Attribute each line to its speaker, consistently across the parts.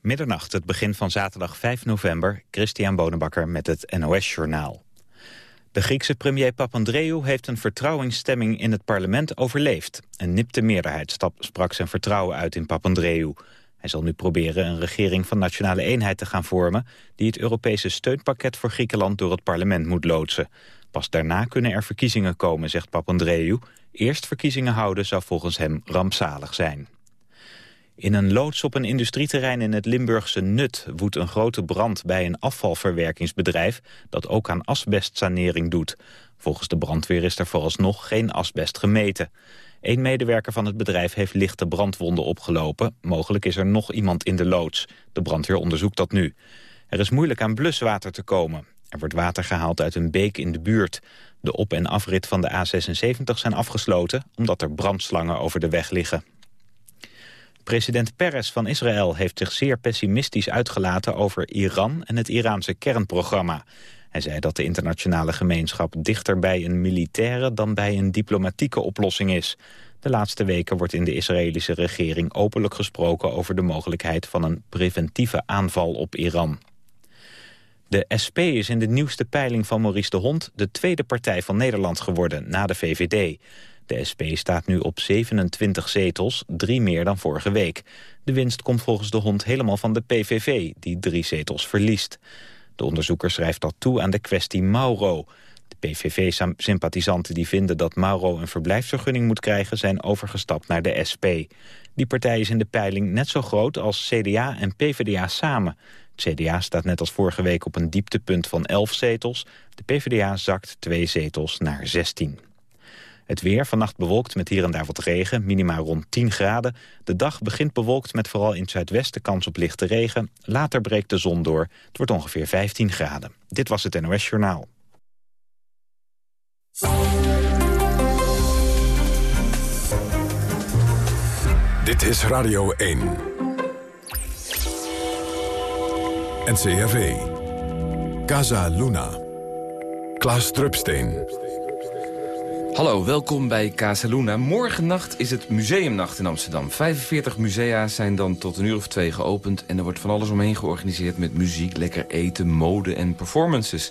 Speaker 1: Middernacht, het begin van zaterdag 5 november. Christian Bonenbakker met het NOS Journaal. De Griekse premier Papandreou heeft een vertrouwingsstemming in het parlement overleefd. Een nipte meerderheid sprak zijn vertrouwen uit in Papandreou. Hij zal nu proberen een regering van nationale eenheid te gaan vormen... die het Europese steunpakket voor Griekenland door het parlement moet loodsen. Pas daarna kunnen er verkiezingen komen, zegt Papandreou. Eerst verkiezingen houden zou volgens hem rampzalig zijn. In een loods op een industrieterrein in het Limburgse Nut woedt een grote brand bij een afvalverwerkingsbedrijf dat ook aan asbestsanering doet. Volgens de brandweer is er vooralsnog geen asbest gemeten. Een medewerker van het bedrijf heeft lichte brandwonden opgelopen. Mogelijk is er nog iemand in de loods. De brandweer onderzoekt dat nu. Er is moeilijk aan bluswater te komen. Er wordt water gehaald uit een beek in de buurt. De op- en afrit van de A76 zijn afgesloten... omdat er brandslangen over de weg liggen. President Peres van Israël heeft zich zeer pessimistisch uitgelaten over Iran en het Iraanse kernprogramma. Hij zei dat de internationale gemeenschap dichter bij een militaire dan bij een diplomatieke oplossing is. De laatste weken wordt in de Israëlische regering openlijk gesproken over de mogelijkheid van een preventieve aanval op Iran. De SP is in de nieuwste peiling van Maurice de Hond de tweede partij van Nederland geworden na de VVD. De SP staat nu op 27 zetels, drie meer dan vorige week. De winst komt volgens de hond helemaal van de PVV, die drie zetels verliest. De onderzoeker schrijft dat toe aan de kwestie Mauro. De PVV-sympathisanten die vinden dat Mauro een verblijfsvergunning moet krijgen... zijn overgestapt naar de SP. Die partij is in de peiling net zo groot als CDA en PvdA samen. Het CDA staat net als vorige week op een dieptepunt van 11 zetels. De PvdA zakt twee zetels naar 16. Het weer, vannacht bewolkt met hier en daar wat regen, minima rond 10 graden. De dag begint bewolkt met vooral in het zuidwesten kans op lichte regen. Later breekt de zon door. Het wordt ongeveer 15 graden. Dit was het NOS Journaal.
Speaker 2: Dit is Radio 1. NCRV. Casa Luna. Klaas Drupsteen.
Speaker 3: Hallo, welkom bij Casaluna. Morgennacht is het museumnacht in Amsterdam. 45 musea zijn dan tot een uur of twee geopend... en er wordt van alles omheen georganiseerd met muziek, lekker eten, mode en performances.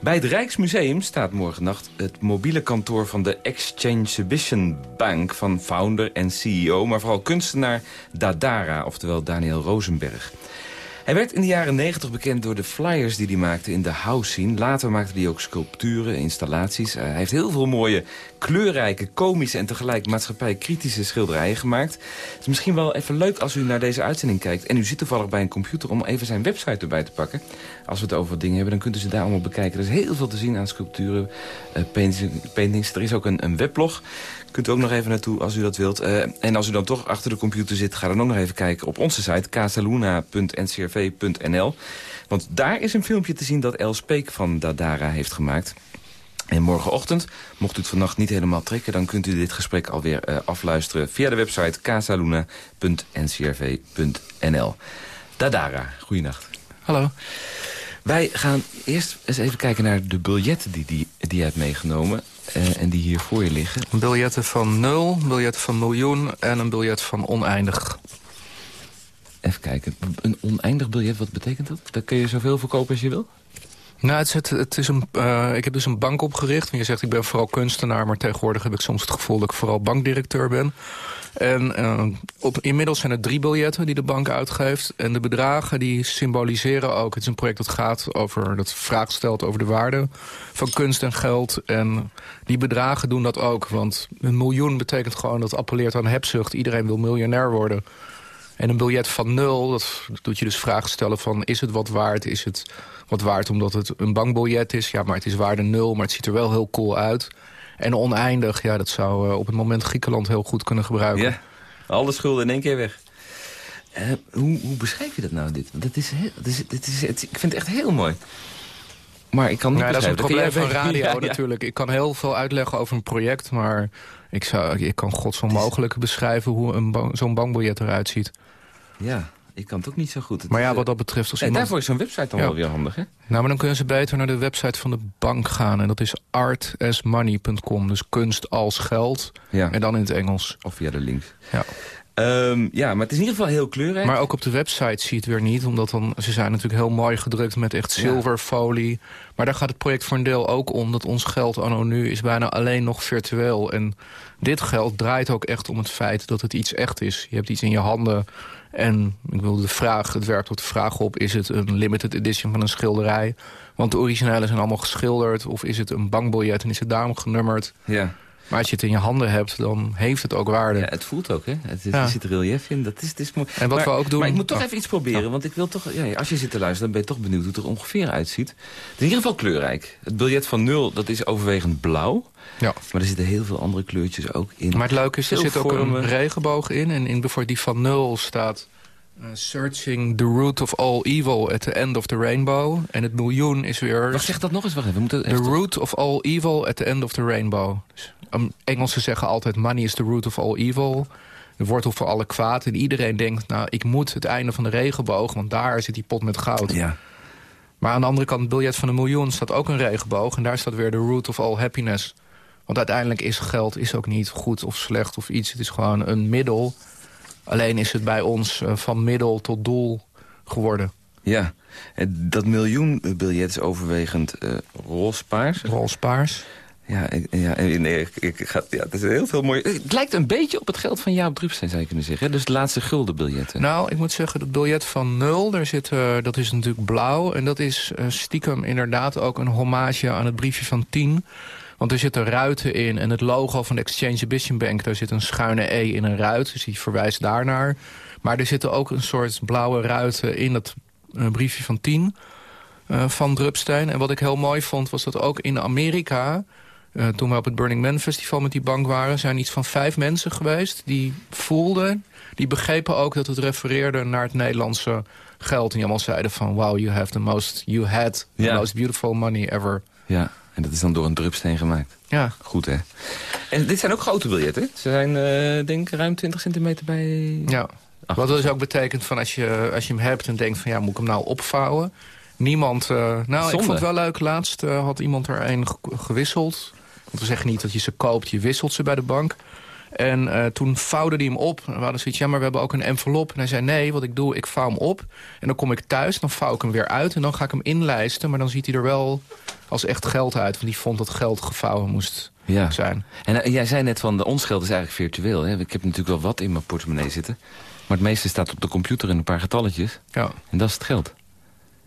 Speaker 3: Bij het Rijksmuseum staat morgennacht het mobiele kantoor van de Exchange Exhibition Bank... van founder en CEO, maar vooral kunstenaar Dadara, oftewel Daniel Rosenberg. Hij werd in de jaren 90 bekend door de flyers die hij maakte in de house scene. Later maakte hij ook sculpturen, installaties. hij heeft heel veel mooie, kleurrijke, komische en tegelijk maatschappijkritische schilderijen gemaakt. Het is misschien wel even leuk als u naar deze uitzending kijkt... en u zit toevallig bij een computer om even zijn website erbij te pakken. Als we het over dingen hebben, dan kunt u ze daar allemaal bekijken. Er is heel veel te zien aan sculpturen, uh, paintings. Er is ook een, een weblog. Kunt u ook nog even naartoe als u dat wilt. Uh, en als u dan toch achter de computer zit, ga dan ook nog even kijken op onze site casaluna.ncrv.nl. Want daar is een filmpje te zien dat El Speek van Dadara heeft gemaakt. En morgenochtend, mocht u het vannacht niet helemaal trekken... dan kunt u dit gesprek alweer uh, afluisteren via de website casaluna.ncrv.nl. Dadara, goeienacht.
Speaker 4: Hallo.
Speaker 3: Wij gaan eerst eens even kijken naar de biljetten die, die, die je hebt meegenomen. Uh, en die hier voor je liggen.
Speaker 4: Biljetten van nul, biljetten van miljoen en een biljet van oneindig.
Speaker 3: Even kijken, een oneindig biljet, wat betekent dat? Daar kun je zoveel verkopen als je wil?
Speaker 4: Nou, het is, het is een, uh, ik heb dus een bank opgericht. En je zegt, ik ben vooral kunstenaar... maar tegenwoordig heb ik soms het gevoel dat ik vooral bankdirecteur ben. En uh, op, inmiddels zijn er drie biljetten die de bank uitgeeft. En de bedragen die symboliseren ook... het is een project dat gaat over, dat vraag stelt over de waarde van kunst en geld. En die bedragen doen dat ook. Want een miljoen betekent gewoon dat appelleert aan hebzucht. Iedereen wil miljonair worden. En een biljet van nul, dat doet je dus vragen stellen van... is het wat waard, is het wat waard omdat het een bankbiljet is? Ja, maar het is waarde nul, maar het ziet er wel heel cool uit. En oneindig, ja, dat zou uh, op het moment Griekenland heel goed kunnen gebruiken.
Speaker 3: Ja, alle schulden in één keer weg. Uh, hoe, hoe, beschrijf je dat nou, dit? Dat is heel, dat is, dit is, het, ik vind het echt heel mooi. Maar ik kan niet
Speaker 4: ja, Dat is een probleem van radio
Speaker 3: ja, ja.
Speaker 4: natuurlijk. Ik kan heel veel uitleggen over een project... maar ik, zou, ik kan godsonmogelijk beschrijven hoe een zo'n bankbiljet eruit ziet.
Speaker 3: Ja, ik kan het ook niet zo goed. Het
Speaker 4: maar ja, wat dat betreft... Als
Speaker 3: nee,
Speaker 4: iemand...
Speaker 3: Daarvoor is zo'n website dan
Speaker 4: Ja.
Speaker 3: wel weer handig, hè?
Speaker 4: Nou, maar dan kunnen ze beter naar de website van de bank gaan. En dat is artasmoney.com. Dus kunst als geld.
Speaker 3: Ja.
Speaker 4: En dan in het Engels.
Speaker 3: Of via de links.
Speaker 4: Ja.
Speaker 3: Ehm, ja, maar het is in ieder geval heel kleurrijk.
Speaker 4: Maar ook op de website zie je het weer niet. Omdat dan, ze zijn natuurlijk heel mooi gedrukt met echt zilverfolie. Maar daar gaat het project voor een deel ook om. Dat ons geld anno nu is bijna alleen nog virtueel. En dit geld draait ook echt om het feit dat het iets echt is. Je hebt iets in je handen. En ik wil de vraag, het werpt op de vraag op... is het een limited edition van een schilderij? Want de originele zijn allemaal geschilderd. Of is het een bankbiljet en is het daarom genummerd?
Speaker 3: Ja.
Speaker 4: Maar als je het in je handen hebt, dan heeft het ook waarde.
Speaker 3: Ja, het voelt ook, hè? Het, het
Speaker 4: Ja.
Speaker 3: Er zit relief in. Dat is, het is mooi.
Speaker 4: En wat
Speaker 3: maar,
Speaker 4: we ook doen-
Speaker 3: Maar ik moet toch
Speaker 4: Oh.
Speaker 3: even iets proberen. Want ik wil toch... Ja, als je zit te luisteren, dan ben je toch benieuwd hoe het er ongeveer uitziet. Het is in ieder geval kleurrijk. Het biljet van nul, dat is overwegend blauw.
Speaker 4: Ja.
Speaker 3: Maar er zitten heel veel andere kleurtjes ook in.
Speaker 4: Maar het leuke is, er zit ook een regenboog in. En in bijvoorbeeld die van nul staat... eh, searching the root of all evil at the end of the rainbow. En het miljoen is weer...
Speaker 3: Wacht, zeg dat nog eens. Wacht even. We moeten
Speaker 4: The root of all evil at the end of the rainbow. Dus, um, Engelsen zeggen altijd money is the root of all evil. De wortel voor alle kwaad. En iedereen denkt, nou, ik moet het einde van de regenboog... want daar zit die pot met goud.
Speaker 3: Ja.
Speaker 4: Maar aan de andere kant, het biljet van een miljoen staat ook een regenboog. En daar staat weer de root of all happiness. Want uiteindelijk is geld is ook niet goed of slecht of iets. Het is gewoon een middel. Alleen is het bij ons eh, van middel tot doel geworden.
Speaker 3: Ja. Dat miljoenbiljet is overwegend eh roospaars.
Speaker 4: Roze paars.
Speaker 3: Ja, ja, nee, ik, ik ga, ja, het is heel veel mooi. Het lijkt een beetje op het geld van Jaap Drupsteen, zou je kunnen zeggen. Dus het laatste guldenbiljetten.
Speaker 4: Nou, ik moet zeggen, het biljet van nul, daar zit, eh, dat is natuurlijk blauw. En dat is stiekem inderdaad ook een hommage aan het briefje van 10. Want er zitten ruiten in en het logo van de Exchange Ambition Bank... daar zit een schuine E in een ruit, dus die verwijst daarnaar. Maar er zitten ook een soort blauwe ruiten in dat eh, briefje van 10 eh, van Drupsteen. En wat ik heel mooi vond, was dat ook in Amerika... eh, toen we op het Burning Man Festival met die bank waren... zijn iets van vijf mensen geweest die voelden... die begrepen ook dat het refereerde naar het Nederlandse geld. En die allemaal zeiden van... wow, you have the most, you had the most beautiful money ever.
Speaker 3: Ja, en dat is dan door een Drupsteen gemaakt.
Speaker 4: Ja,
Speaker 3: Goed, hè? En dit zijn ook grote biljetten. Ze zijn, eh, denk ik, ruim 20 centimeter bij...
Speaker 4: ja.
Speaker 3: Ach,
Speaker 4: Wat dus ook betekent van als je, als je hem hebt en denkt van... ja, moet ik hem nou opvouwen? Niemand... eh, nou, ik vond het wel leuk. Laatst eh, had iemand er een ge- gewisseld. Want we zeggen niet dat je ze koopt, je wisselt ze bij de bank. En eh, toen vouwde hij hem op. En we hadden zoiets, ja, maar we hebben ook een envelop. En hij zei, nee, wat ik doe, ik vouw hem op. En dan kom ik thuis, dan vouw ik hem weer uit. En dan ga ik hem inlijsten. Maar dan ziet hij er wel als echt geld uit. Want die vond dat geld gevouwen moest
Speaker 3: Ja.
Speaker 4: zijn.
Speaker 3: En eh, jij zei net van, de ons geld is eigenlijk virtueel. Hè? Ik heb natuurlijk wel wat in mijn portemonnee zitten. Maar het meeste staat op de computer in een paar getalletjes.
Speaker 4: Ja.
Speaker 3: En dat is het geld.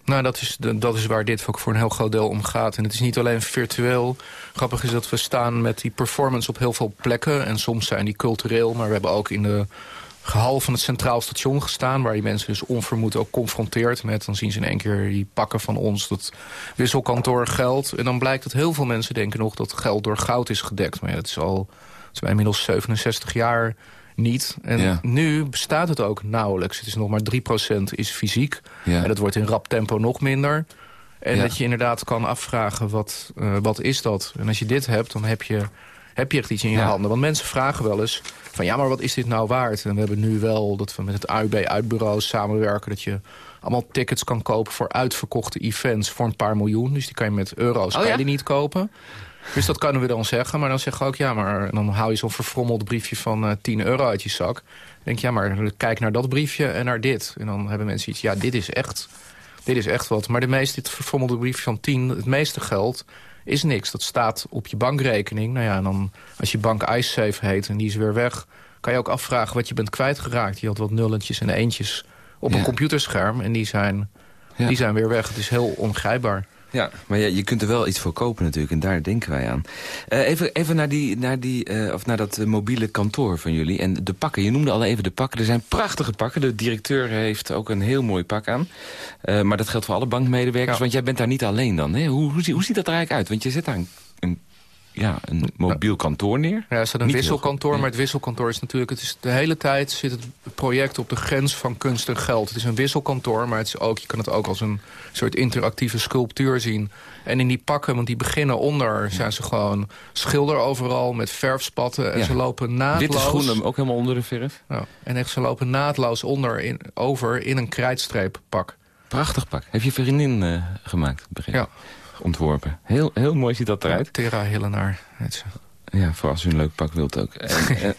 Speaker 4: Nou, dat is, dat is waar dit ook voor een heel groot deel om gaat. En het is niet alleen virtueel. Grappig is dat we staan met die performance op heel veel plekken. En soms zijn die cultureel, maar we hebben ook in de gehal van het Centraal Station gestaan... waar die mensen dus onvermoed ook confronteerd met... dan zien ze in één keer die pakken van ons, dat wisselkantoor geld. En dan blijkt dat heel veel mensen denken nog dat geld door goud is gedekt. Maar ja, dat is al dat is inmiddels 67 jaar niet. En
Speaker 3: Ja.
Speaker 4: nu bestaat het ook nauwelijks. Het is nog maar 3% is fysiek.
Speaker 3: Ja.
Speaker 4: En dat wordt in rap tempo nog minder. En
Speaker 3: Ja.
Speaker 4: dat je inderdaad kan afvragen, wat, eh, wat is dat? En als je dit hebt, dan heb je, heb je echt iets in je handen. Want mensen vragen wel eens van, ja, maar wat is dit nou waard? En we hebben nu wel dat we met het AUB-uitbureau samenwerken... dat je allemaal tickets kan kopen voor uitverkochte events voor een paar miljoen. Dus die kan je met euro's
Speaker 3: Oh
Speaker 4: kan je die niet kopen. Dus dat kunnen we dan zeggen. Maar dan zeggen we ook, ja, maar dan hou je zo'n verfrommeld briefje van eh 10 euro uit je zak. Dan denk je, ja, maar kijk naar dat briefje en naar dit. En dan hebben mensen iets, ja, dit is echt, dit is echt wat. Maar de meeste, dit verfrommelde briefje van 10, het meeste geld is niks. Dat staat op je bankrekening. Nou ja, en dan als je bank iSafe heet en die is weer weg... kan je ook afvragen wat je bent kwijtgeraakt. Je had wat nulletjes en eentjes op
Speaker 3: Ja.
Speaker 4: een computerscherm en die zijn,
Speaker 3: Ja.
Speaker 4: die zijn weer weg. Het is heel ongrijpbaar.
Speaker 3: Ja, maar ja, je kunt er wel iets voor kopen natuurlijk. En daar denken wij aan. Eh, even even naar, die, naar, die, eh, of naar dat eh, mobiele kantoor van jullie. En de pakken. Je noemde al even de pakken. Er zijn prachtige pakken. De directeur heeft ook een heel mooi pak aan. Maar dat geldt voor alle bankmedewerkers.
Speaker 4: Ja.
Speaker 3: Want jij bent daar niet alleen dan. Hè? Hoe, hoe, zie- hoe ziet dat er eigenlijk uit? Want je zet daar een, een, ja, een mobiel kantoor neer.
Speaker 4: Ja, er staat een
Speaker 3: Niet
Speaker 4: wisselkantoor, maar het wisselkantoor is natuurlijk... Het is de hele tijd zit het project op de grens van kunst en geld. Het is een wisselkantoor, maar het is ook, je kan het ook als een soort interactieve sculptuur zien. En in die pakken, want die beginnen onder, zijn ze gewoon schilder overal met verfspatten. En
Speaker 3: Ja.
Speaker 4: ze lopen naadloos...
Speaker 3: Witte schoenen, ook helemaal onder de verf.
Speaker 4: Ja, en echt, ze lopen naadloos onder in, over in een krijtstreeppak.
Speaker 3: Prachtig pak. Heb je vriendin eh, gemaakt? Begin.
Speaker 4: Ja.
Speaker 3: Ontworpen. Heel, heel mooi ziet dat eruit.
Speaker 4: Tera Hillenaar heet ze.
Speaker 3: Ja, voor als u een leuk pak wilt ook.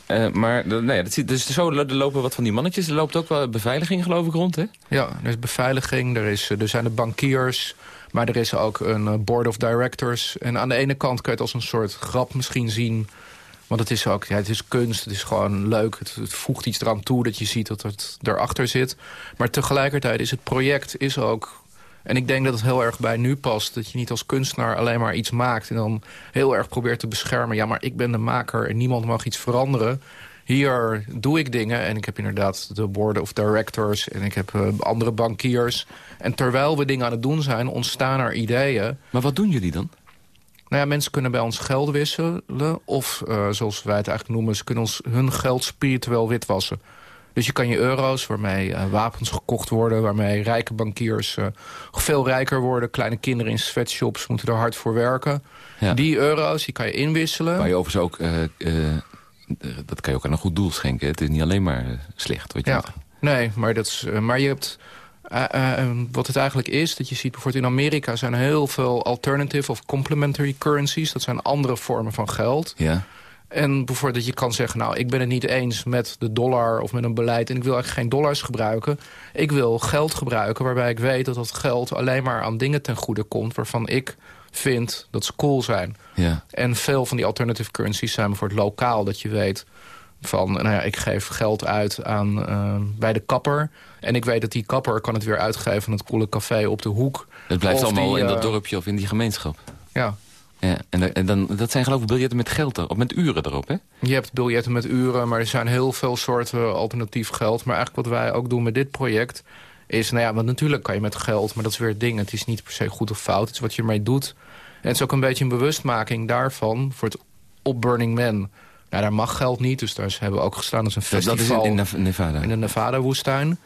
Speaker 3: uh, maar nee, dat ziet, dus zo er lopen wat van die mannetjes. Er loopt ook wel beveiliging geloof ik rond, hè?
Speaker 4: Ja, er is beveiliging, er, is, er zijn de bankiers... maar er is ook een board of directors. En aan de ene kant kun je het als een soort grap misschien zien... Want het is ook, ja, het is kunst, het is gewoon leuk. Het, het, voegt iets eraan toe dat je ziet dat het erachter zit. Maar tegelijkertijd is het project is ook en ik denk dat het heel erg bij nu past. Dat je niet als kunstenaar alleen maar iets maakt... en dan heel erg probeert te beschermen. Ja, maar ik ben de maker en niemand mag iets veranderen. Hier doe ik dingen en ik heb inderdaad de board of directors... en ik heb uh, andere bankiers. En terwijl we dingen aan het doen zijn, ontstaan er ideeën.
Speaker 3: Maar wat doen jullie dan?
Speaker 4: Nou ja, mensen kunnen bij ons geld wisselen. Of, uh, zoals wij het eigenlijk noemen... ze kunnen ons hun geld spiritueel witwassen. Dus je kan je euro's, waarmee uh, wapens gekocht worden... waarmee rijke bankiers uh, veel rijker worden. Kleine kinderen in sweatshops moeten er hard voor werken. Ja. Die euro's, die kan je inwisselen.
Speaker 3: Maar je overigens ook... Uh, dat kan je ook aan een goed doel schenken. Het is niet alleen maar slecht. Wat je
Speaker 4: ja. Nee, maar, dat is, maar je hebt... wat het eigenlijk is, dat je ziet bijvoorbeeld in Amerika... zijn heel veel alternative of complementary currencies. Dat zijn andere vormen van geld.
Speaker 3: Ja.
Speaker 4: En bijvoorbeeld dat je kan zeggen, nou, ik ben het niet eens met de dollar of met een beleid... en ik wil eigenlijk geen dollars gebruiken. Ik wil geld gebruiken waarbij ik weet dat dat geld alleen maar aan dingen ten goede komt... waarvan ik vind dat ze cool zijn.
Speaker 3: Ja.
Speaker 4: En veel van die alternative currencies zijn bijvoorbeeld lokaal. Dat je weet van, nou ja, ik geef geld uit aan, uh, bij de kapper... en ik weet dat die kapper kan het weer uitgeven aan het coole café op de hoek.
Speaker 3: Het blijft allemaal in dat eh, dorpje of in die gemeenschap.
Speaker 4: Ja,
Speaker 3: ja, en, en, dan, dat zijn geloof ik biljetten met geld erop, met uren erop, hè?
Speaker 4: Je hebt biljetten met uren, maar er zijn heel veel soorten alternatief geld. Maar eigenlijk wat wij ook doen met dit project is... nou ja, want natuurlijk kan je met geld, maar dat is weer het ding. Het is niet per se goed of fout, het is wat je ermee doet. En het is ook een beetje een bewustmaking daarvan voor het op Burning Man... Nou, daar mag geld niet, dus daar hebben we ook gestaan als een festival.
Speaker 3: Dat is in, in Nevada?
Speaker 4: In de Nevada-woestijn.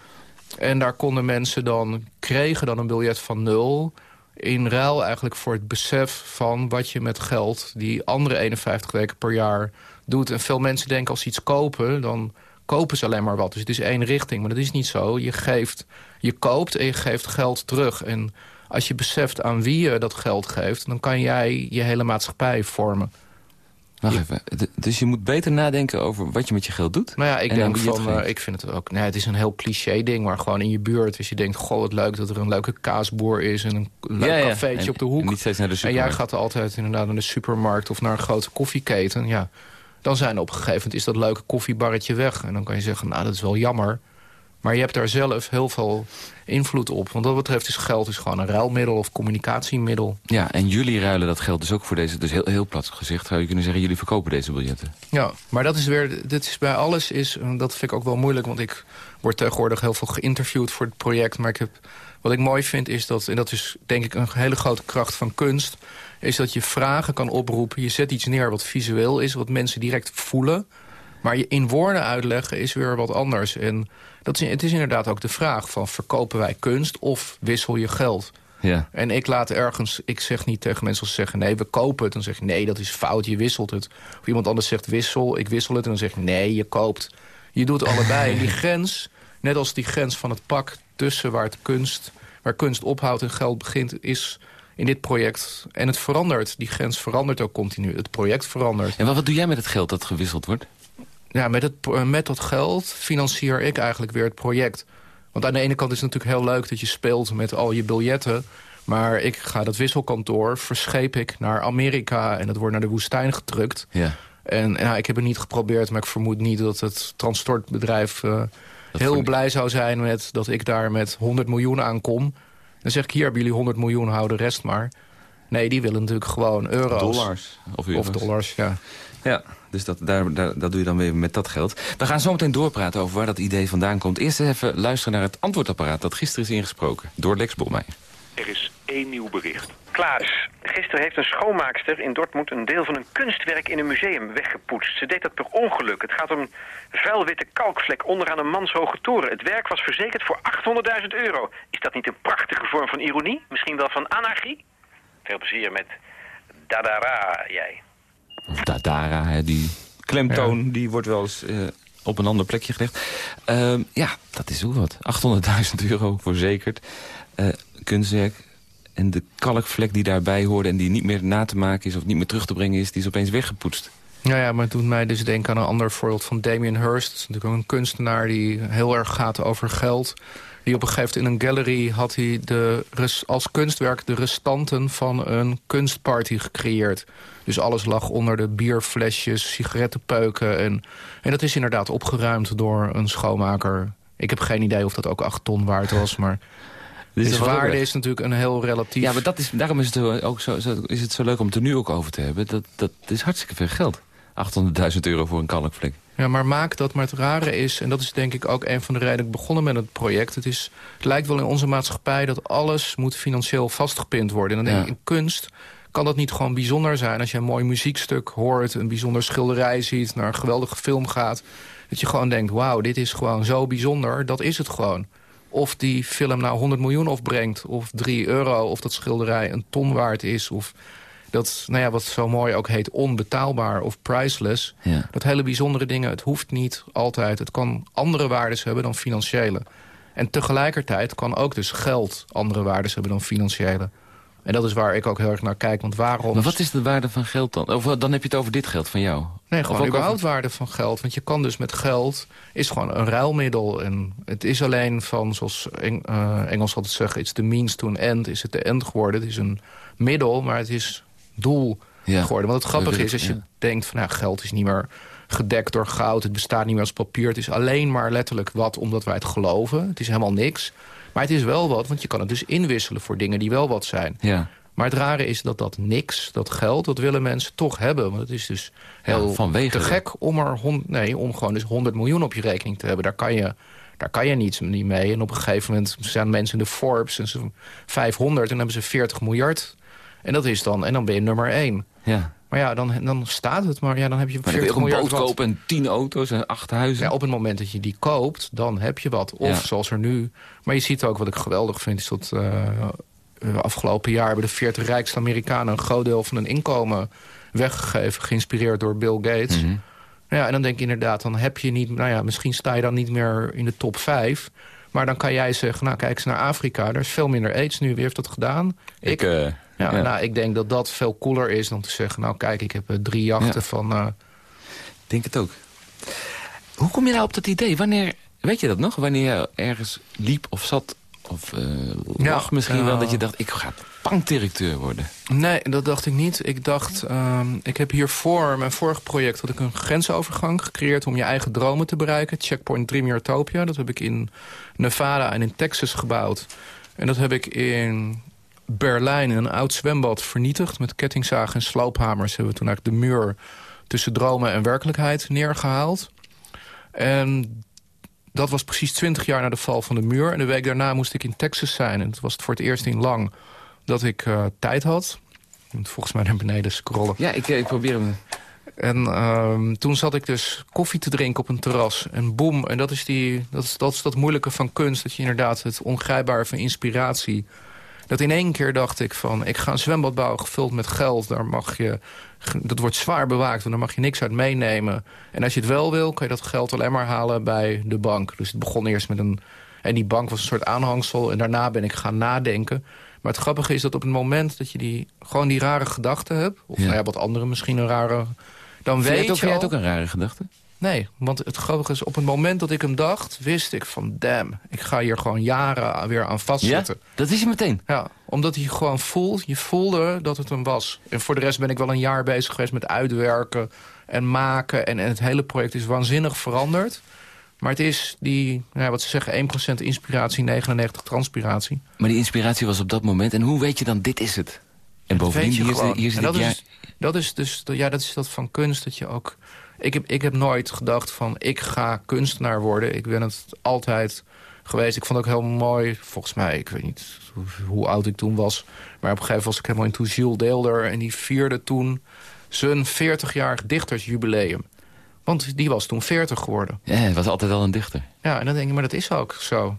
Speaker 4: En daar konden mensen dan, kregen dan een biljet van nul in ruil eigenlijk voor het besef van wat je met geld... die andere 51 weken per jaar doet. En veel mensen denken als ze iets kopen, dan kopen ze alleen maar wat. Dus het is één richting, maar dat is niet zo. Je, geeft, je koopt en je geeft geld terug. En als je beseft aan wie je dat geld geeft... dan kan jij je hele maatschappij vormen.
Speaker 3: Wacht even. Dus je moet beter nadenken over wat je met je geld doet?
Speaker 4: Nou ja, ik denk van, uh, ik vind het ook... Nee, het is een heel cliché ding, maar gewoon in je buurt. Dus je denkt, goh, wat leuk dat er een leuke kaasboer is... en een leuk ja, cafeetje op de hoek.
Speaker 3: En niet steeds naar de supermarkt.
Speaker 4: En jij gaat altijd inderdaad naar de supermarkt of naar een grote koffieketen. Ja, dan zijn op een gegeven moment is dat leuke koffiebarretje weg. En dan kan je zeggen, nou, dat is wel jammer. Maar je hebt daar zelf heel veel invloed op. Want wat dat betreft is geld is gewoon een ruilmiddel of communicatiemiddel.
Speaker 3: Ja, en jullie ruilen dat geld dus ook voor deze... dus heel, heel plat gezegd zou je kunnen zeggen... jullie verkopen deze biljetten.
Speaker 4: Ja, maar dat is weer... Dit is bij alles is... dat vind ik ook wel moeilijk... want ik word tegenwoordig heel veel geïnterviewd voor het project... maar ik heb, wat ik mooi vind is dat... en dat is denk ik een hele grote kracht van kunst... is dat je vragen kan oproepen. Je zet iets neer wat visueel is, wat mensen direct voelen... Maar je in woorden uitleggen is weer wat anders. En dat is, het is inderdaad ook de vraag van verkopen wij kunst of wissel je geld?
Speaker 3: Ja.
Speaker 4: En ik laat ergens, ik zeg niet tegen mensen als ze zeggen... nee, we kopen het. Dan zeg je nee, dat is fout, je wisselt het. Of iemand anders zegt wissel, ik wissel het. En dan zeg je nee, je koopt. Je doet allebei. En die grens, net als die grens van het pak... tussen waar, het kunst, waar kunst ophoudt en geld begint... is in dit project. En het verandert. Die grens verandert ook continu. Het project verandert.
Speaker 3: En wat, wat doe jij met het geld dat gewisseld wordt?
Speaker 4: Ja, met, het, eh, met dat geld financier ik eigenlijk weer het project. Want aan de ene kant is het natuurlijk heel leuk dat je speelt met al je biljetten. Maar ik ga dat wisselkantoor, verscheep ik naar Amerika... en dat wordt naar de woestijn gedrukt.
Speaker 3: Ja.
Speaker 4: En ja, ik heb het niet geprobeerd, maar ik vermoed niet dat het transportbedrijf... Uh, heel blij zou zijn met dat ik daar met 100 miljoen aankom. Dan zeg ik, hier hebben jullie 100 miljoen, hou de rest maar. Nee, die willen natuurlijk gewoon euro's.
Speaker 3: Dollars.
Speaker 4: Of, of dollars, ja.
Speaker 3: Ja, dus dat, daar, dat doe je dan weer met dat geld. We gaan zo meteen doorpraten over waar dat idee vandaan komt. Eerst even luisteren naar het antwoordapparaat dat gisteren is ingesproken. Door Lex Bolmeijer.
Speaker 5: Er is één nieuw bericht. Klaas, gisteren heeft een schoonmaakster in Dortmund een deel van een kunstwerk in een museum weggepoetst. Ze deed dat per ongeluk. Het gaat om een vuilwitte kalkvlek onderaan een manshoge toren. Het werk was verzekerd voor 800.000 euro. Is dat niet een prachtige vorm van ironie? Misschien wel van anarchie? Veel plezier met Dadara, jij.
Speaker 3: Of Dadara, hè, die klemtoon, die wordt wel eens uh, op een ander plekje gelegd. Uh, ja, dat is ook wat. 800.000 euro verzekerd. Uh, kunstwerk. En de kalkvlek die daarbij hoorde en die niet meer na te maken is... of niet meer terug te brengen is, die is opeens weggepoetst.
Speaker 4: Nou ja, maar het doet mij dus denken aan een ander voorbeeld van Damien Hirst. Dat is natuurlijk ook een kunstenaar die heel erg gaat over geld. Die op een gegeven moment in een gallery had hij de, als kunstwerk de restanten van een kunstparty gecreëerd. Dus alles lag onder de bierflesjes, sigarettenpeuken. En, en dat is inderdaad opgeruimd door een schoonmaker. Ik heb geen idee of dat ook acht ton waard was, maar... Dus de waarde is natuurlijk een heel relatief...
Speaker 3: Ja, maar dat is, daarom is het ook zo, zo, is het zo leuk om het er nu ook over te hebben. Dat, dat is hartstikke veel geld. 800.000 euro voor een kalkvlek.
Speaker 4: Ja, maar maak dat. Maar het rare is, en dat is denk ik ook een van de redenen... ik begonnen met het project. Het, is, het lijkt wel in onze maatschappij dat alles moet financieel vastgepind worden. En dan denk ik, in kunst kan dat niet gewoon bijzonder zijn... als je een mooi muziekstuk hoort, een bijzonder schilderij ziet... naar een geweldige film gaat... dat je gewoon denkt, wauw, dit is gewoon zo bijzonder. Dat is het gewoon. Of die film nou 100 miljoen opbrengt, of 3 euro... of dat schilderij een ton waard is... of dat, nou ja, wat zo mooi ook heet, onbetaalbaar of priceless. Dat hele bijzondere dingen, het hoeft niet altijd. Het kan andere waardes hebben dan financiële. En tegelijkertijd kan ook dus geld andere waardes hebben dan financiële. En dat is waar ik ook heel erg naar kijk. Want waarom...
Speaker 3: Maar wat is de waarde van geld dan? Of dan heb je het over dit geld van jou?
Speaker 4: Nee, gewoon überhaupt over... waarde van geld. Want je kan dus met geld... is gewoon een ruilmiddel. En het is alleen van, zoals Eng, uh, Engels altijd zeggen... it's the means to an end. Is het de end geworden. Het is een middel, maar het is doel geworden. Want het grappige is, als je denkt van nou, geld is niet meer gedekt door goud. Het bestaat niet meer als papier. Het is alleen maar letterlijk wat omdat wij het geloven. Het is helemaal niks. Maar het is wel wat, want je kan het dus inwisselen voor dingen die wel wat zijn.
Speaker 3: Ja.
Speaker 4: Maar het rare is dat dat niks, dat geld, dat willen mensen toch hebben. Want het is dus heel
Speaker 3: vanwege
Speaker 4: te gek om, er nee, om gewoon dus 100 miljoen op je rekening te hebben. Daar kan je, daar kan je niets niet mee. En op een gegeven moment zijn mensen in de Forbes en ze 500 en dan hebben ze 40 miljard en dat is dan, en dan ben je nummer één.
Speaker 3: Ja.
Speaker 4: Maar ja, dan, dan staat het, maar ja, dan heb je
Speaker 3: maar
Speaker 4: 40
Speaker 3: miljard een boot kopen en 10 auto's en acht huizen.
Speaker 4: Ja, op het moment dat je die koopt, dan heb je wat. Of zoals er nu... Maar je ziet ook, wat ik geweldig vind, is dat... Uh, afgelopen jaar hebben de 40 rijkste Amerikanen... een groot deel van hun inkomen weggegeven... geïnspireerd door Bill Gates. Mm Ja, en dan denk ik inderdaad, dan heb je niet... Nou ja, misschien sta je dan niet meer in de top 5... Maar dan kan jij zeggen, nou kijk eens naar Afrika. Er is veel minder aids nu. Wie heeft dat gedaan?
Speaker 3: Ik, ik uh,
Speaker 4: ja, Nou, ik denk dat dat veel cooler is dan te zeggen... nou kijk, ik heb uh, drie jachten van... Uh...
Speaker 3: denk het ook. Hoe kom je nou op dat idee? Wanneer, weet je dat nog? Wanneer je ergens liep of zat of uh, lag misschien wel dat je dacht... ik ga bankdirecteur worden?
Speaker 4: Nee, dat dacht ik niet. Ik dacht, uh, ik heb hiervoor mijn vorig project... had ik een grensovergang gecreëerd om je eigen dromen te bereiken. Checkpoint Dream Utopia. Dat heb ik in Nevada en in Texas gebouwd. En dat heb ik in Berlijn een oud zwembad vernietigd... met kettingzagen en sloophamers hebben we toen eigenlijk de muur... tussen dromen en werkelijkheid neergehaald. En dat was precies 20 jaar na de val van de muur. En de week daarna moest ik in Texas zijn. En het was het voor het eerst in lang dat ik uh, tijd had. Volgens mij naar beneden scrollen.
Speaker 3: Ja, ik, ik probeer hem.
Speaker 4: En uh, toen zat ik dus koffie te drinken op een terras. En boem, en dat is, die, dat, is, dat is dat moeilijke van kunst. Dat je inderdaad het ongrijpbare van inspiratie dat in één keer dacht ik van... ik ga een zwembad bouwen gevuld met geld. Daar mag je, dat wordt zwaar bewaakt, en daar mag je niks uit meenemen. En als je het wel wil, kan je dat geld alleen maar halen bij de bank. Dus het begon eerst met een... En die bank was een soort aanhangsel. En daarna ben ik gaan nadenken. Maar het grappige is dat op het moment dat je die, gewoon die rare gedachten hebt... of ja. Nou ja, wat anderen misschien een rare... Dan weet je,
Speaker 3: ook, je ook een rare gedachte?
Speaker 4: Nee, want het grappige is, op het moment dat ik hem dacht... wist ik van, damn, ik ga hier gewoon jaren weer aan vastzitten.
Speaker 3: Ja, dat is je meteen?
Speaker 4: Ja, omdat je gewoon voelt, je voelde dat het hem was. En voor de rest ben ik wel een jaar bezig geweest met uitwerken en maken. En, en het hele project is waanzinnig veranderd. Maar het is die, nou, wat ze zeggen, 1% inspiratie, 99 transpiratie.
Speaker 3: Maar die inspiratie was op dat moment. En hoe weet je dan, dit is het? En bovendien, hier, zit
Speaker 4: dat, is, dat is dus, ja, dat is dat van kunst, dat je ook ik heb, ik heb nooit gedacht van ik ga kunstenaar worden. Ik ben het altijd geweest. Ik vond het ook heel mooi, volgens mij, ik weet niet hoe, oud ik toen was. Maar op een gegeven moment was ik helemaal into Jules Deelder. En die vierde toen zijn 40-jarig dichtersjubileum. Want die was toen 40 geworden.
Speaker 3: Ja, hij was altijd wel een dichter.
Speaker 4: Ja, en dan denk je, maar dat is ook zo.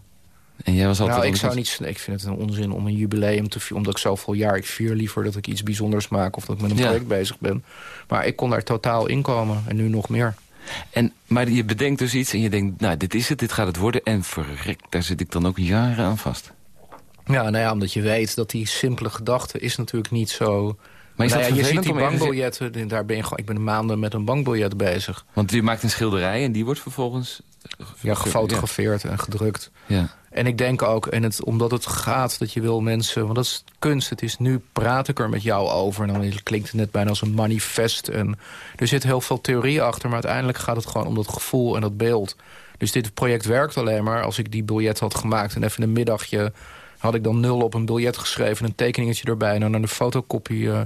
Speaker 3: En jij was altijd
Speaker 4: nou, ik, zou niet, ik vind het een onzin om een jubileum te vieren. Omdat ik zoveel jaar, ik vier liever dat ik iets bijzonders maak... of dat ik met een project bezig ben. Maar ik kon daar totaal inkomen en nu nog meer.
Speaker 3: En, maar je bedenkt dus iets en je denkt, nou, dit is het, dit gaat het worden. En verrek, daar zit ik dan ook jaren aan vast.
Speaker 4: Ja, nou ja, omdat je weet dat die simpele gedachte is natuurlijk niet zo
Speaker 3: Maar is
Speaker 4: Nou
Speaker 3: dat
Speaker 4: ja, je ziet die bankbiljetten, daar ben je gewoon, ik ben maanden met een bankbiljet bezig.
Speaker 3: Want je maakt een schilderij en die wordt vervolgens...
Speaker 4: Ja, gefotografeerd en gedrukt.
Speaker 3: Ja.
Speaker 4: En ik denk ook, en het, omdat het gaat dat je wil mensen... want dat is kunst, het is nu praat ik er met jou over... en dan klinkt het net bijna als een manifest. En er zit heel veel theorie achter... maar uiteindelijk gaat het gewoon om dat gevoel en dat beeld. Dus dit project werkt alleen maar als ik die biljet had gemaakt... en even een middagje had ik dan nul op een biljet geschreven... een tekeningetje erbij en dan naar de fotocopy eh,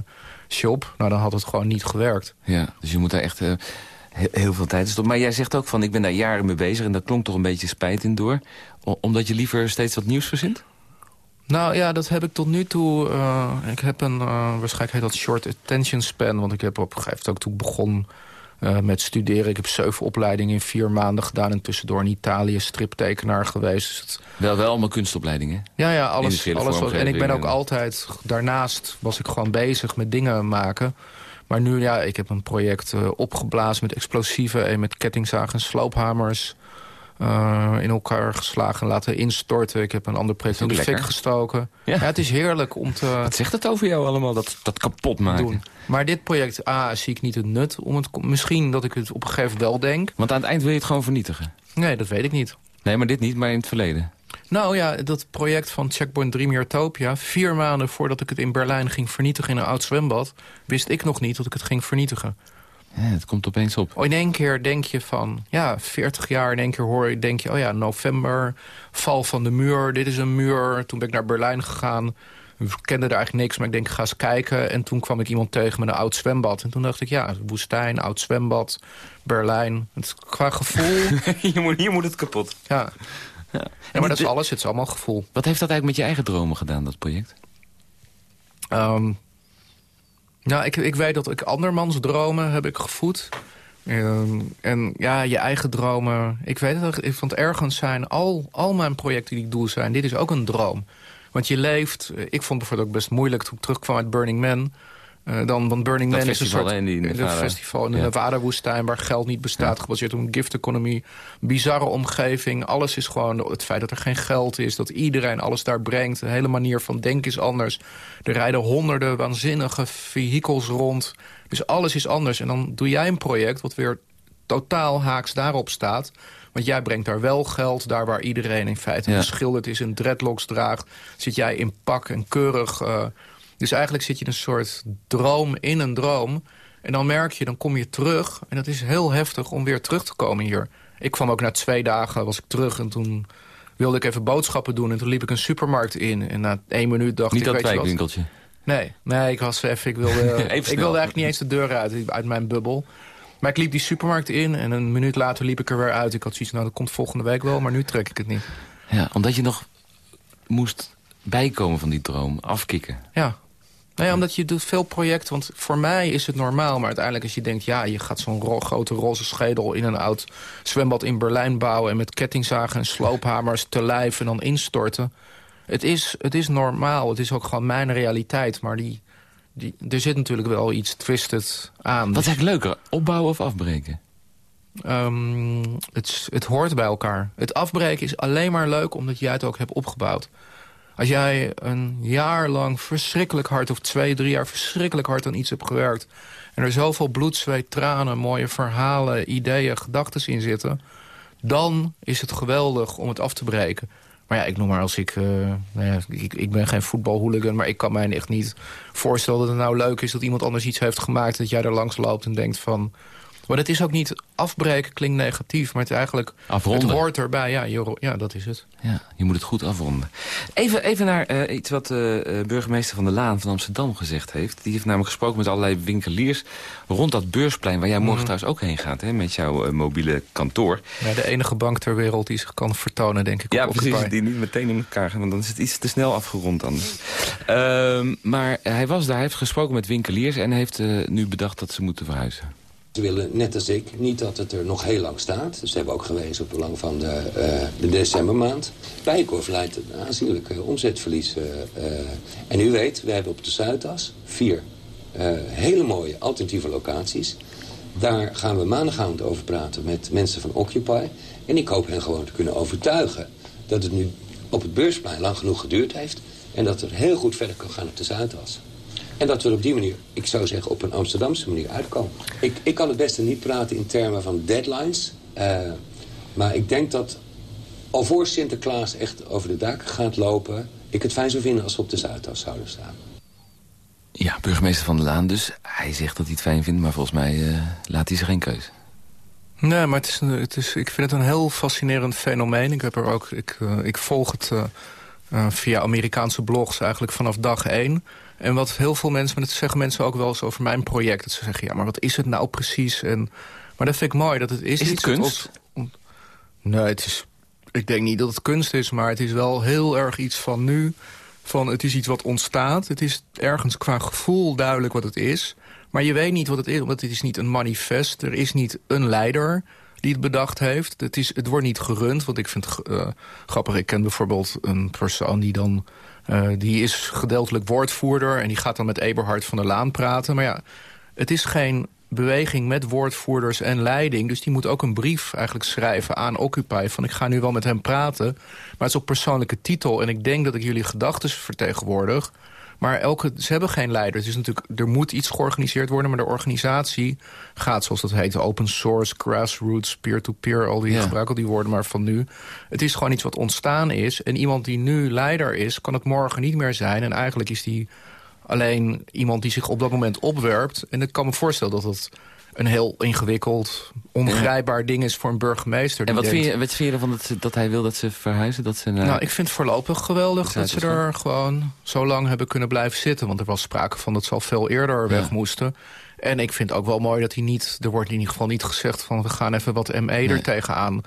Speaker 4: shop. Nou, dan had het gewoon niet gewerkt.
Speaker 3: Ja, dus je moet daar echt eh, heel veel tijd stoppen. Maar jij zegt ook van, ik ben daar jaren mee bezig... en daar klonk toch een beetje spijt in door. Omdat je liever steeds wat nieuws verzint?
Speaker 4: Nou ja, dat heb ik tot nu toe. eh, ik heb een, eh, waarschijnlijk heet dat short attention span. Want ik heb op een gegeven moment ook toen begon eh, met studeren. Ik heb zeven opleidingen in vier maanden gedaan. En tussendoor in Italië striptekenaar geweest. Dus het,
Speaker 3: Wel, wel allemaal kunstopleidingen.
Speaker 4: ja, ja, alles. Alles wat, en ik ben ook altijd, daarnaast was ik gewoon bezig met dingen maken. Maar nu, ja, ik heb een project eh, opgeblazen met explosieven... en met kettingzagen en sloophamers eh, in elkaar geslagen en laten instorten. Ik heb een ander project in de fik gestoken.
Speaker 3: Ja.
Speaker 4: Ja. het is heerlijk om te
Speaker 3: Wat zegt het over jou allemaal, dat, dat kapot maken?
Speaker 4: doen. Maar dit project, A, zie ik niet het nut. Om het, misschien dat ik het op een gegeven moment wel denk.
Speaker 3: Want aan het eind wil je het gewoon vernietigen.
Speaker 4: Nee, dat weet ik niet.
Speaker 3: Nee, maar dit niet, maar in het verleden.
Speaker 4: Nou ja, dat project van Checkpoint Dream Utopia... vier maanden voordat ik het in Berlijn ging vernietigen in een oud zwembad... wist ik nog niet dat ik het ging vernietigen.
Speaker 3: Ja, het komt opeens op.
Speaker 4: Oh, in één keer denk je van, ja, 40 jaar... in één keer hoor je, denk je, oh ja, november, val van de muur... dit is een muur. Toen ben ik naar Berlijn gegaan. Ik kende er eigenlijk niks, maar ik denk, ga eens kijken. En toen kwam ik iemand tegen met een oud zwembad. En toen dacht ik, ja, woestijn, oud zwembad, Berlijn. Het, qua gevoel,
Speaker 3: hier, moet, hier moet het kapot.
Speaker 4: ja. Ja, maar dat is alles, het is allemaal gevoel.
Speaker 3: Wat heeft dat eigenlijk met je eigen dromen gedaan, dat project?
Speaker 4: Ehm, nou, ik, ik weet dat ik andermans dromen heb ik gevoed. Ehm, en ja, je eigen dromen. Ik weet het, ik vond ergens zijn, al, al mijn projecten die ik doe zijn, dit is ook een droom. Want je leeft, ik vond bijvoorbeeld ook best moeilijk toen ik terugkwam uit Burning Man. Eh, dan, want Burning
Speaker 3: Dat
Speaker 4: Man is een
Speaker 3: festival,
Speaker 4: soort
Speaker 3: in die
Speaker 4: een
Speaker 3: Nevada.
Speaker 4: festival in de
Speaker 3: Ja.
Speaker 4: Nevada-woestijn... waar geld niet bestaat, gebaseerd op een gift-economie. Bizarre omgeving, alles is gewoon... het feit dat er geen geld is, dat iedereen alles daar brengt. De hele manier van denken is anders. Er rijden honderden waanzinnige vehicles rond. Dus alles is anders. En dan doe jij een project wat weer totaal haaks daarop staat... Want jij brengt daar wel geld, daar waar iedereen in feite
Speaker 3: Ja.
Speaker 4: geschilderd is... en dreadlocks draagt, zit jij in pak en keurig... eh, dus eigenlijk zit je in een soort droom in een droom. En dan merk je, dan kom je terug. En dat is heel heftig om weer terug te komen hier. Ik kwam ook na twee dagen, was ik terug en toen wilde ik even boodschappen doen. En toen liep ik een supermarkt in. En na één minuut dacht
Speaker 3: Niet
Speaker 4: ik,
Speaker 3: dat
Speaker 4: je wat...
Speaker 3: wijkwinkeltje.
Speaker 4: Nee, nee, ik was even, ik wilde, ik wilde eigenlijk niet eens de deur uit, uit mijn bubbel. Maar ik liep die supermarkt in en een minuut later liep ik er weer uit. Ik had zoiets, nou dat komt volgende week wel, maar nu trek ik het niet.
Speaker 3: Ja, omdat je nog moest bijkomen van die droom, afkicken.
Speaker 4: Ja. Nou ja, omdat je doet veel projecten. Want voor mij is het normaal. Maar uiteindelijk als je denkt... ja, je gaat zo'n ro- grote roze schedel in een oud zwembad in Berlijn bouwen... en met kettingzagen en sloophamers te lijf en dan instorten. Het is, het is normaal. Het is ook gewoon mijn realiteit. Maar die, die, er zit natuurlijk wel iets twisted aan.
Speaker 3: Wat is eigenlijk leuker, opbouwen of afbreken?
Speaker 4: Ehm, het, het hoort bij elkaar. Het afbreken is alleen maar leuk omdat jij het ook hebt opgebouwd. Als jij een jaar lang verschrikkelijk hard... of twee, drie jaar verschrikkelijk hard aan iets hebt gewerkt... en er zoveel bloed, zweet, tranen, mooie verhalen, ideeën, gedachten in zitten... dan is het geweldig om het af te breken. Maar ja, ik noem maar als ik... eh, nou ja, ik, ik ben geen voetbalhooligan, maar ik kan mij echt niet voorstellen... dat het nou leuk is dat iemand anders iets heeft gemaakt... dat jij er langs loopt en denkt van... Maar het is ook niet afbreken, klinkt negatief, maar het is eigenlijk...
Speaker 3: Afronden.
Speaker 4: Het hoort erbij, ja, je- ja, dat is het.
Speaker 3: Ja, je moet het goed afronden. Even, even naar eh, iets wat de burgemeester van de Laan van Amsterdam gezegd heeft. Die heeft namelijk gesproken met allerlei winkeliers rond dat beursplein... waar jij morgen
Speaker 4: Mhm.
Speaker 3: trouwens ook heen gaat, hè, met jouw eh, mobiele kantoor.
Speaker 4: Ja, de enige bank ter wereld die zich kan vertonen, denk ik.
Speaker 3: Ja, precies.
Speaker 4: Occupy.
Speaker 3: Die niet meteen in elkaar gaan, want dan is het iets te snel afgerond anders. Ehm, maar hij was daar, hij heeft gesproken met winkeliers... en heeft eh, nu bedacht dat ze moeten verhuizen.
Speaker 6: Ze willen, net als ik, niet dat het er nog heel lang staat. Ze hebben ook gewezen op het belang van de, eh, de decembermaand. Bijenkorf leidt een aanzienlijk eh, omzetverlies. eh, en u weet, we hebben op de Zuidas vier hele mooie alternatieve locaties. Daar gaan we maandagavond over praten met mensen van Occupy. En ik hoop hen gewoon te kunnen overtuigen dat het nu op het beursplein lang genoeg geduurd heeft... en dat het heel goed verder kan gaan op de Zuidas. En dat we op die manier, ik zou zeggen, op een Amsterdamse manier uitkomen. Ik, ik kan het beste niet praten in termen van deadlines. Uh, maar ik denk dat al voor Sinterklaas echt over de daken gaat lopen... ik het fijn zou vinden als we op de Zuidas zouden staan.
Speaker 3: Ja, burgemeester Van der Laan dus. Hij zegt dat hij het fijn vindt, maar volgens mij uh, laat hij zich geen keus.
Speaker 4: Nee, maar het is, het is, ik vind het een heel fascinerend fenomeen. Ik, heb er ook, ik, uh, ik volg het uh, via Amerikaanse blogs eigenlijk vanaf dag één. En wat heel veel mensen, maar dat zeggen mensen ook wel eens over mijn project. Dat ze zeggen, ja, maar wat is het nou precies? En, maar dat vind ik mooi. Dat het is
Speaker 3: is het kunst?
Speaker 4: nee, het is, ik denk niet dat het kunst is, maar het is wel heel erg iets van nu. Van het is iets wat ontstaat. Het is ergens qua gevoel duidelijk wat het is. Maar je weet niet wat het is, want het is niet een manifest. Er is niet een leider die het bedacht heeft. Het, is, het wordt niet gerund, want ik vind het uh, grappig. Ik ken bijvoorbeeld een persoon die dan... Uh, die is gedeeltelijk woordvoerder en die gaat dan met Eberhard van der Laan praten. Maar ja, het is geen beweging met woordvoerders en leiding. Dus die moet ook een brief eigenlijk schrijven aan Occupy... van ik ga nu wel met hem praten, maar het is op persoonlijke titel... en ik denk dat ik jullie gedachten vertegenwoordig... Maar elke, ze hebben geen leider. Het is natuurlijk, er moet iets georganiseerd worden, maar de organisatie gaat, zoals dat heet, open source, grassroots, peer-to-peer, al die ja. gebruik al die woorden maar van nu. Het is gewoon iets wat ontstaan is. En iemand die nu leider is, kan het morgen niet meer zijn. En eigenlijk is die alleen iemand die zich op dat moment opwerpt. En ik kan me voorstellen dat dat een heel ingewikkeld, ongrijpbaar ding is voor een burgemeester.
Speaker 3: En wat, vind je, wat vind je ervan dat, dat hij wil dat ze verhuizen? Dat ze
Speaker 4: naar... Nou, ik vind het voorlopig geweldig dat ze er gewoon zo lang hebben kunnen blijven zitten. Want er was sprake van dat ze al veel eerder weg moesten. En ik vind ook wel mooi dat hij niet... Er wordt in ieder geval niet gezegd van we gaan even wat ME er tegenaan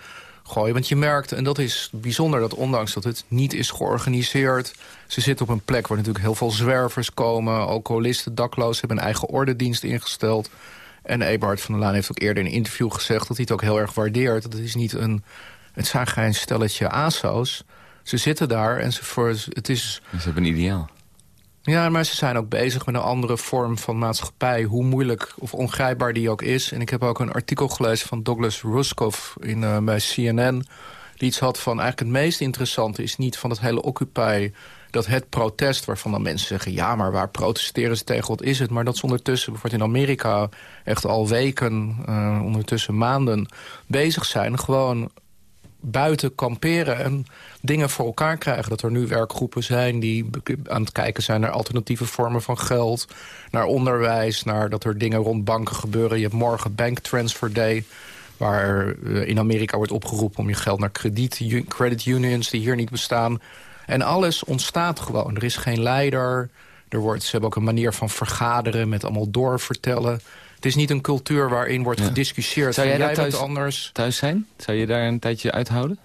Speaker 4: gooien. Want je merkt, en dat is bijzonder, dat ondanks dat het niet is georganiseerd... ze zitten op een plek waar natuurlijk heel veel zwervers komen... alcoholisten, daklozen hebben een eigen ordendienst ingesteld... En Eberhard van der Laan heeft ook eerder in een interview gezegd... dat hij het ook heel erg waardeert. Dat is niet een... Het zijn geen stelletje ASO's. Ze zitten daar en ze, voor, het is...
Speaker 3: Ze hebben een ideaal.
Speaker 4: Ja, maar ze zijn ook bezig met een andere vorm van maatschappij. Hoe moeilijk of ongrijpbaar die ook is. En ik heb ook een artikel gelezen van Douglas Ruskoff in, uh, bij CNN... die iets had van eigenlijk het meest interessante is niet van het hele Occupy dat het protest waarvan dan mensen zeggen... ja, maar waar protesteren ze tegen, wat is het? Maar dat ze ondertussen, bijvoorbeeld in Amerika... echt al weken, uh, ondertussen maanden bezig zijn... gewoon buiten kamperen en dingen voor elkaar krijgen. Dat er nu werkgroepen zijn die aan het kijken zijn naar alternatieve vormen van geld. Naar onderwijs, naar dat er dingen rond banken gebeuren. Je hebt morgen Bank Transfer Day waar eh, in Amerika wordt opgeroepen om je geld naar krediet, credit unions die hier niet bestaan en alles ontstaat gewoon. Er is geen leider. Er wordt, ze hebben ook een manier van vergaderen met allemaal doorvertellen. Het is niet een cultuur waarin wordt gediscussieerd.
Speaker 3: Zou jij, daar thuis, anders. thuis zijn? Zou je daar een tijdje uithouden?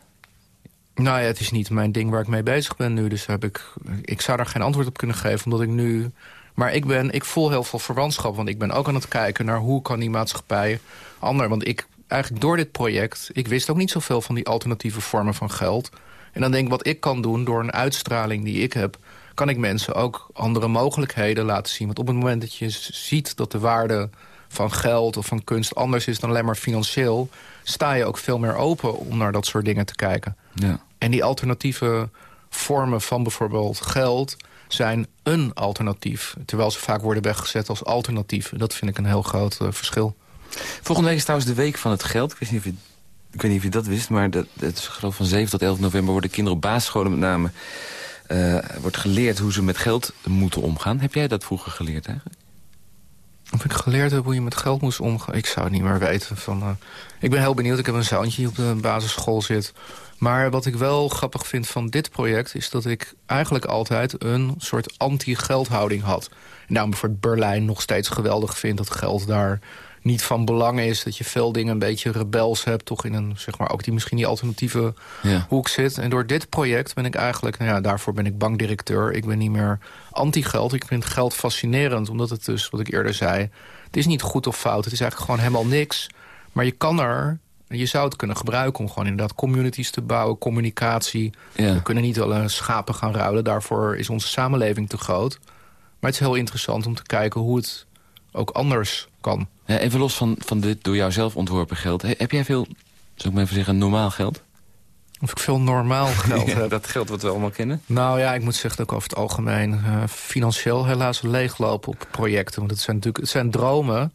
Speaker 4: Nou ja, het is niet mijn ding waar ik mee bezig ben nu. Dus heb ik, ik zou daar geen antwoord op kunnen geven, omdat ik nu... Maar ik, ben, ik voel heel veel verwantschap, want ik ben ook aan het kijken... naar hoe kan die maatschappij ander... Want ik, eigenlijk door dit project, ik wist ook niet zoveel van die alternatieve vormen van geld... En dan denk ik, wat ik kan doen door een uitstraling die ik heb... kan ik mensen ook andere mogelijkheden laten zien. Want op het moment dat je ziet dat de waarde van geld of van kunst anders is dan alleen maar financieel... sta je ook veel meer open om naar dat soort dingen te kijken.
Speaker 3: Ja.
Speaker 4: En die alternatieve vormen van bijvoorbeeld geld zijn een alternatief. Terwijl ze vaak worden weggezet als alternatief. Dat vind ik een heel groot uh, verschil.
Speaker 3: Volgende week is trouwens de Week van het Geld. Ik weet niet of je ik weet niet of je dat wist, maar dat, het is geloof van 7 tot 11 november... worden kinderen op basisscholen met name... Uh, wordt geleerd hoe ze met geld moeten omgaan. Heb jij dat vroeger geleerd eigenlijk?
Speaker 4: Of ik geleerd heb hoe je met geld moest omgaan? Ik zou het niet meer weten. Van, uh, ik ben heel benieuwd. Ik heb een zoontje die op de basisschool zit. Maar wat ik wel grappig vind van dit project... is dat ik eigenlijk altijd een soort anti-geldhouding had. En daarom bijvoorbeeld Berlijn nog steeds geweldig vind... dat geld daar niet van belang is. Dat je veel dingen een beetje rebels hebt. Toch in een, zeg maar, ook die misschien die alternatieve ja. hoek zit. En door dit project ben ik eigenlijk, nou ja, daarvoor ben ik bankdirecteur. Ik ben niet meer anti-geld. Ik vind geld fascinerend, omdat het dus, wat ik eerder zei... het is niet goed of fout. Het is eigenlijk gewoon helemaal niks. Maar je kan er je zou het kunnen gebruiken om gewoon inderdaad communities te bouwen, communicatie. Ja. We kunnen niet alle schapen gaan ruilen, daarvoor is onze samenleving te groot. Maar het is heel interessant om te kijken hoe het ook anders kan.
Speaker 3: Even los van, van dit door jou zelf ontworpen geld. Heb jij veel, zou ik maar even zeggen, normaal geld?
Speaker 4: Of ik veel normaal geld
Speaker 3: Ja,
Speaker 4: heb.
Speaker 3: dat geld wat we allemaal kennen.
Speaker 4: Nou ja, ik moet zeggen dat ik over het algemeen eh, financieel helaas leegloop op projecten. Want het zijn natuurlijk het zijn dromen.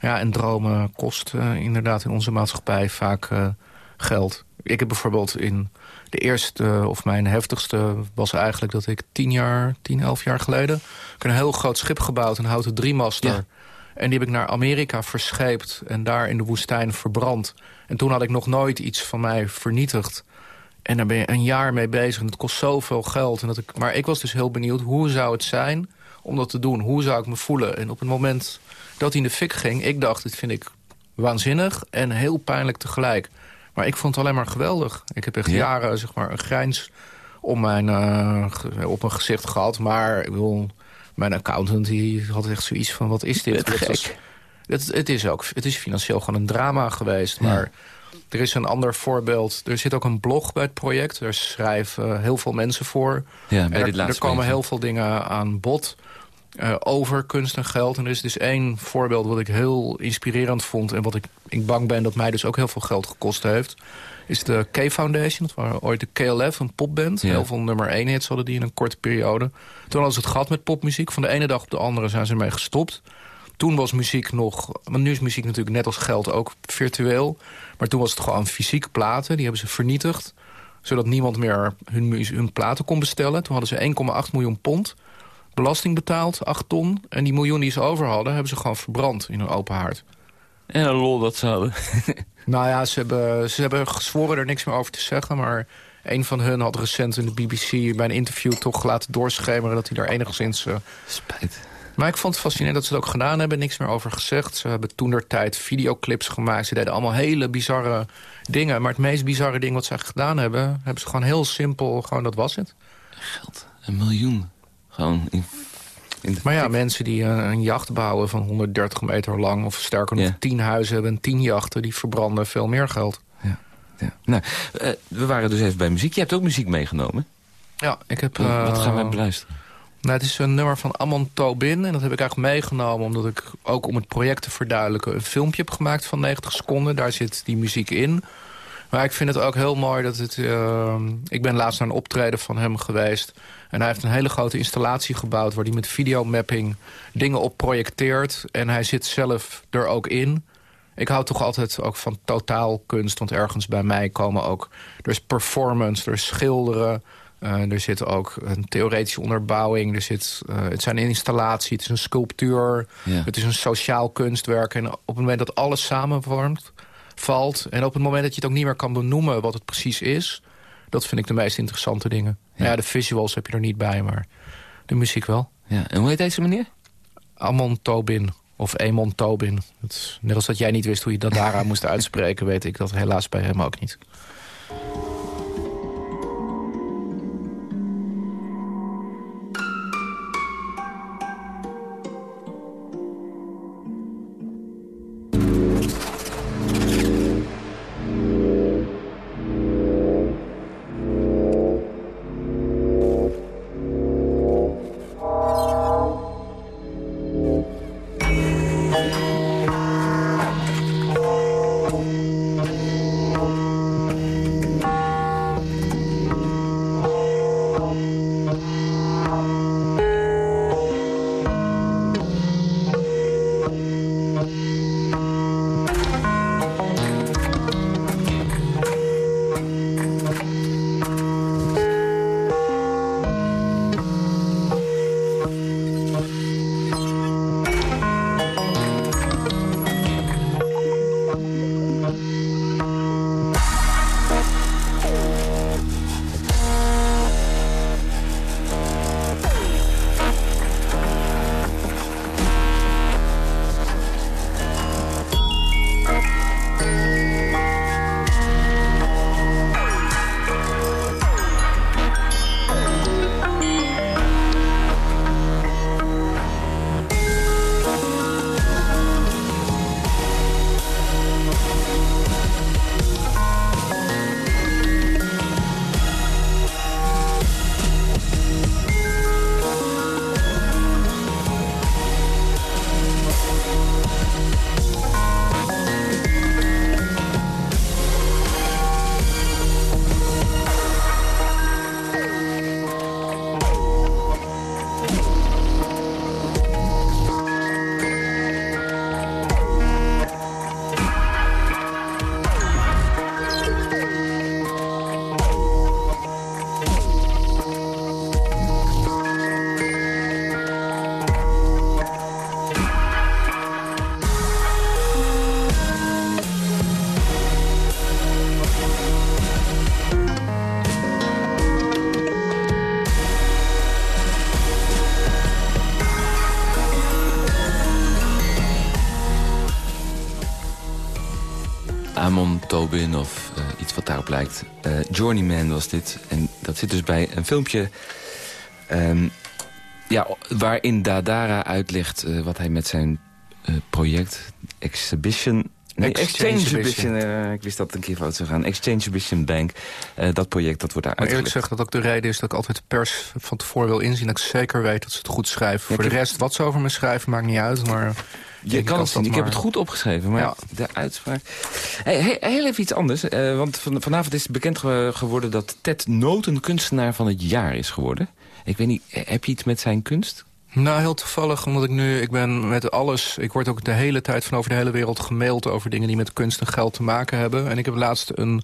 Speaker 4: Ja, en dromen kosten eh, inderdaad in onze maatschappij vaak eh, geld. Ik heb bijvoorbeeld in de eerste, of mijn heftigste, was eigenlijk dat ik tien jaar, tien, elf jaar geleden... een heel groot schip gebouwd, een houten driemaster.
Speaker 3: Ja.
Speaker 4: En die heb ik naar Amerika verscheept en daar in de woestijn verbrand. En toen had ik nog nooit iets van mij vernietigd. En daar ben je een jaar mee bezig en het kost zoveel geld. En dat ik, maar ik was dus heel benieuwd, hoe zou het zijn om dat te doen? Hoe zou ik me voelen? En op het moment dat hij in de fik ging, ik dacht, dit vind ik waanzinnig en heel pijnlijk tegelijk. Maar ik vond het alleen maar geweldig. Ik heb echt
Speaker 3: Ja.
Speaker 4: jaren zeg maar, een grijns om mijn, eh, op mijn gezicht gehad. Maar ik bedoel, mijn accountant die had echt zoiets van, wat is dit?
Speaker 3: Vet
Speaker 4: Dat was- het, het is ook het is financieel gewoon een drama geweest. Maar er is een ander voorbeeld. Er zit ook een blog bij het project. Daar schrijven heel veel mensen voor.
Speaker 3: Ja, bij
Speaker 4: er, er komen heel veel dingen aan bod eh, over kunst en geld. En er is dus één voorbeeld wat ik heel inspirerend vond... en wat ik, ik bang ben dat mij dus ook heel veel geld gekost heeft... is de K-Foundation. Dat waren ooit de KLF, een popband.
Speaker 3: Ja.
Speaker 4: Heel veel nummer 1 hits hadden die in een korte periode. Toen hadden ze het gehad met popmuziek. Van de ene dag op de andere zijn ze ermee gestopt. Toen was muziek nog... Want nu is muziek natuurlijk net als geld ook virtueel. Maar toen was het gewoon fysieke platen. Die hebben ze vernietigd. Zodat niemand meer hun, hun platen kon bestellen. Toen hadden ze 1,8 miljoen pond belasting betaald, 8 ton. En die miljoen die ze over hadden, hebben ze gewoon verbrand in een open haard.
Speaker 3: En een lol dat zouden.
Speaker 4: Nou ja, ze hebben, ze hebben gezworen er niks meer over te zeggen. Maar een van hun had recent in de BBC bij een interview toch laten doorschemeren... dat hij daar enigszins... eh,
Speaker 3: Spijt.
Speaker 4: Maar ik vond het fascinerend dat ze het ook gedaan hebben. Niks meer over gezegd. Ze hebben toen der tijd videoclips gemaakt. Ze deden allemaal hele bizarre dingen. Maar het meest bizarre ding wat ze gedaan hebben... hebben ze gewoon heel simpel, gewoon dat was het.
Speaker 3: Geld. Een miljoen. Gewoon in, in de
Speaker 4: Maar ja, mensen die een, een jacht bouwen van 130 meter lang... of sterker nog
Speaker 3: Ja.
Speaker 4: 10 huizen hebben en 10 jachten... die verbranden veel meer geld.
Speaker 3: Ja. Nou, eh, we waren dus even bij muziek. Je hebt ook muziek meegenomen.
Speaker 4: Ja, ik heb...
Speaker 3: Wat- Wat gaan wij
Speaker 4: eh,
Speaker 3: beluisteren?
Speaker 4: Nou, het is een nummer van Amon Tobin. En dat heb ik eigenlijk meegenomen omdat ik ook om het project te verduidelijken... een filmpje heb gemaakt van 90 seconden. Daar zit die muziek in. Maar ik vind het ook heel mooi dat het... eh, ik ben laatst naar een optreden van hem geweest. En hij heeft een hele grote installatie gebouwd... waar hij met videomapping dingen op projecteert. En hij zit zelf er ook in. Ik hou toch altijd ook van totaalkunst. Want ergens bij mij komen ook... Er is performance, er is schilderen... eh, er zit ook een theoretische onderbouwing. Er zit, eh, het zijn een installatie, het is een sculptuur.
Speaker 3: Ja.
Speaker 4: Het is een sociaal kunstwerk. En op het moment dat alles samenvormt, valt... en op het moment dat je het ook niet meer kan benoemen wat het precies is... dat vind ik de meest interessante dingen.
Speaker 3: Ja.
Speaker 4: Ja. de visuals heb je er niet bij, maar de muziek wel.
Speaker 3: Ja. En hoe heet deze meneer?
Speaker 4: Amon Tobin of Emon Tobin. Het net als dat jij niet wist hoe je dat daaraan moest uitspreken... weet ik dat helaas bij hem ook niet.
Speaker 3: Of uh, iets wat daarop lijkt. Uh, Journeyman was dit. En dat zit dus bij een filmpje... Um, ja, waarin Dadara uitlegt uh, wat hij met zijn project Exhibition... Nee, Exchange, Exhibition. ik wist dat het een keer fout zou gaan. Exchange Exhibition Bank. dat project dat wordt daar
Speaker 4: maar eerlijk gezegd dat ook de reden is dat ik altijd de pers van tevoren wil inzien. Dat ik zeker weet dat ze het goed schrijven. Voor de rest, wat ze over me schrijven, maakt niet uit. Maar
Speaker 3: je kan het zien. Ik heb het goed opgeschreven, maar de uitspraak... Hey, heel even iets anders. Uh, want van, vanavond is bekend geworden dat Ted Noten kunstenaar van het jaar is geworden. Ik weet niet, eh, heb je iets met zijn kunst?
Speaker 4: Nou, heel toevallig, omdat ik nu, ik ben met alles... Ik word ook de hele tijd van over de hele wereld gemaild... over dingen die met kunst en geld te maken hebben. En ik heb laatst een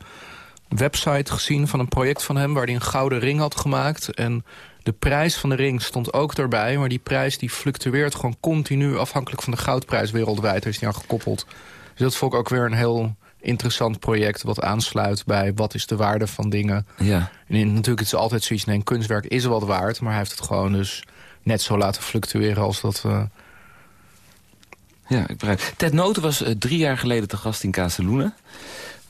Speaker 4: website gezien van een project van hem... waar hij een gouden ring had gemaakt. En de prijs van de ring stond ook erbij, maar die prijs die fluctueert gewoon continu afhankelijk van de goudprijs wereldwijd. Er is die aan gekoppeld. Dus dat vond ik ook weer een heel interessant project wat aansluit bij wat is de waarde van dingen.
Speaker 3: Ja.
Speaker 4: En natuurlijk is het altijd zoiets, nee, een kunstwerk is wat waard, maar hij heeft het gewoon dus net zo laten fluctueren als dat... Uh...
Speaker 3: Ja, ik begrijp. Ted Noten was uh, drie jaar geleden te gast in Casaluna.